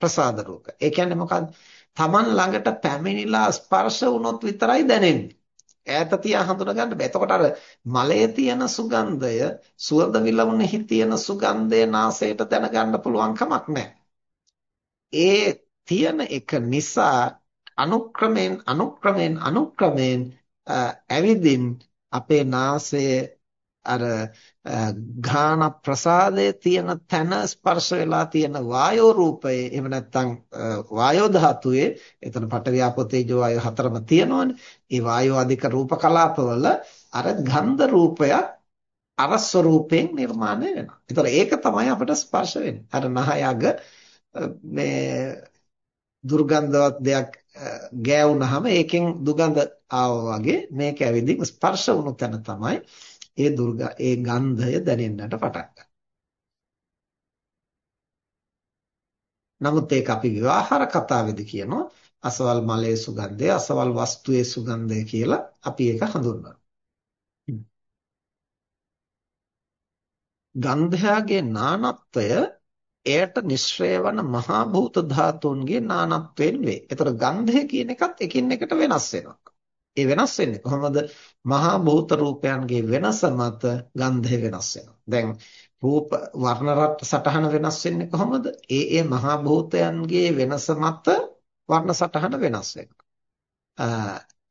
ප්‍රසාද රූප. ඒ කියන්නේ මොකද්ද? Taman ළඟට පැමිණිලා ස්පර්ශ වුණොත් විතරයි දැනෙන්නේ. ඈත තියා හඳුනා ගන්න බෑ. එතකොට අර මලයේ තියෙන සුගන්ධය, සුවඳ විලවුනේහි තියෙන සුගන්ධය නාසයට දැනගන්න පුළුවන් කමක් නැහැ. ඒ තියෙන එක නිසා අනුක්‍රමෙන් අනුක්‍රමෙන් අනුක්‍රමෙන් ඇවිදින් අපේ නාසය අර ඝාන ප්‍රසාදයේ තියෙන තන ස්පර්ශ වෙලා තියෙන වායෝ රූපයේ එහෙම නැත්නම් වායෝ ධාතුවේ එතන පඨවි ආපෝ තේජෝ වායෝ හතරම තියෙනවනේ. ඒ වායෝ අධික රූප කලාපවල අර ගන්ධ රූපයක් අර ස්වરૂපයෙන් නිර්මාණය වෙනවා. ඒතර ඒක තමයි අපිට ස්පර්ශ වෙන්නේ. අර නහයග මේ දුර්ගන්ධවත් දෙයක් ගෑවුනහම ඒකෙන් දුගඳ ආවා වගේ මේක ඇවිදින් ස්පර්ශ වුණු තැන තමයි ඒ දුර්ග ඒ ගන්ධය දැනෙන්නට පටන් නමුත් ඒක අපි විවාහාර කතාවේදී කියනවා. අසවල් මලයේ සුගන්ධය අසවල් වස්තුවේ සුගන්ධය කියලා අපි ඒක හඳුන්වනවා. ගන්ධයාගේ නානත්වය එයට නිශ්‍රය වන මහා භූත ධාතුන්ගේ නානත්වයෙන් වේ. ඒතර ගන්ධය කියන එකත් එකින් එකට වෙනස් වෙනවා. ඒ වෙනස් වෙන්නේ කොහොමද? මහා භූත රූපයන්ගේ වෙනස මත ගන්ධය වෙනස් වෙනවා. දැන් රූප වර්ණ රට සටහන වෙනස් වෙන්නේ කොහොමද? ඒ ඒ මහා භූතයන්ගේ වෙනස මත වර්ණ සටහන වෙනස් වෙනවා.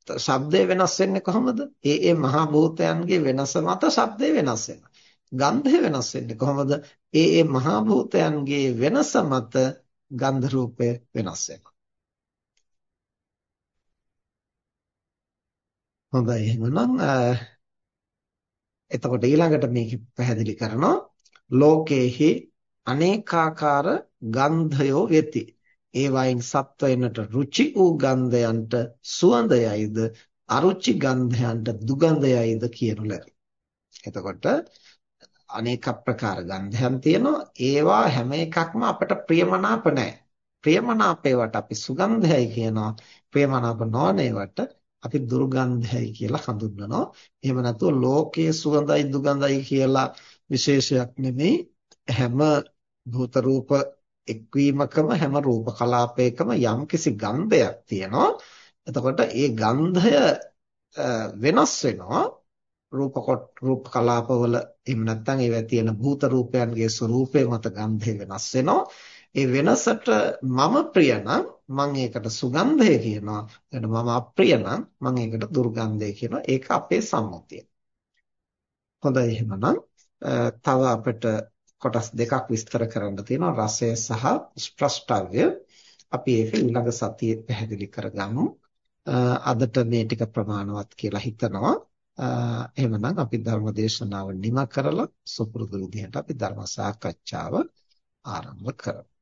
ශබ්දය වෙනස් වෙන්නේ කොහොමද? ඒ ඒ මහා භූතයන්ගේ වෙනස මත ශබ්දය වෙනස් වෙනවා. ගන්ධය වෙනස් වෙන්නේ කොහොමද? ඒ ඒ මහා භූතයන්ගේ වෙනස මත ගන්ධ රූපය වෙනස් වෙනවා. හොඳයි එහෙනම් එතකොට ඊළඟට මේක පැහැදිලි කරනවා ලෝකේහි අනේකාකාර ගන්ධයෝ වෙති. ඒ වයින් සත්වයන්ට රුචි වූ ගන්ධයන්ට සුවඳයයිද අරුචි ගන්ධයන්ට දුගඳයයිද කියනු ලැබේ. එතකොට අනේක ප්‍රකාර ගන්ධයන් තියෙනවා. ඒවා හැම එකක්ම අපට ප්‍රියමනාප නැහැ. ප්‍රියමනාපේවට අපි සුගන්ධයයි කියනවා. ප්‍රියමනාප නොවනේවට අපි දුර්ගන්ධයයි කියලා හඳුන්වනවා. එහෙම නැතුව ලෝකයේ සුගඳයි දුගඳයි කියලා විශේෂයක් නෙමෙයි. හැම භූත රූප එක්වීමකම හැම රූප කලාපයකම යම්කිසි ගන්ධයක් තියෙනවා. එතකොට ඒ ගන්ධය වෙනස් වෙනවා. රූප රූප කලාපවල එහෙම නැත්නම් ඒවැ තියෙන භූත රූපයන්ගේ ස්වરૂපය මත ගන්ධය වෙනස් වෙනවා. ඒ වෙනසට මම ප්‍රිය නම් මම ඒකට සුගන්ධය කියනවා. එතන මම අප්‍රිය නම් මම ඒකට දුර්ගන්ධය කියනවා. ඒක අපේ සම්මුතිය. හොඳයි එහෙනම් තව අපිට කොටස් දෙකක් විස්තර කරන්න තියෙනවා රසය සහ ස්ප්‍රස්ටව්‍ය. අපි ඒක ඊළඟ සතියේ පැහැදිලි කරගමු. අදට මේ ටික ප්‍රමාණවත් කියලා හිතනවා. එහෙමනම් අපි ධර්ම දේශනාව නිම කරලා සුපුරුදු විදිහට අපි ධර්ම සාකච්ඡාව ආරම්භ කරමු.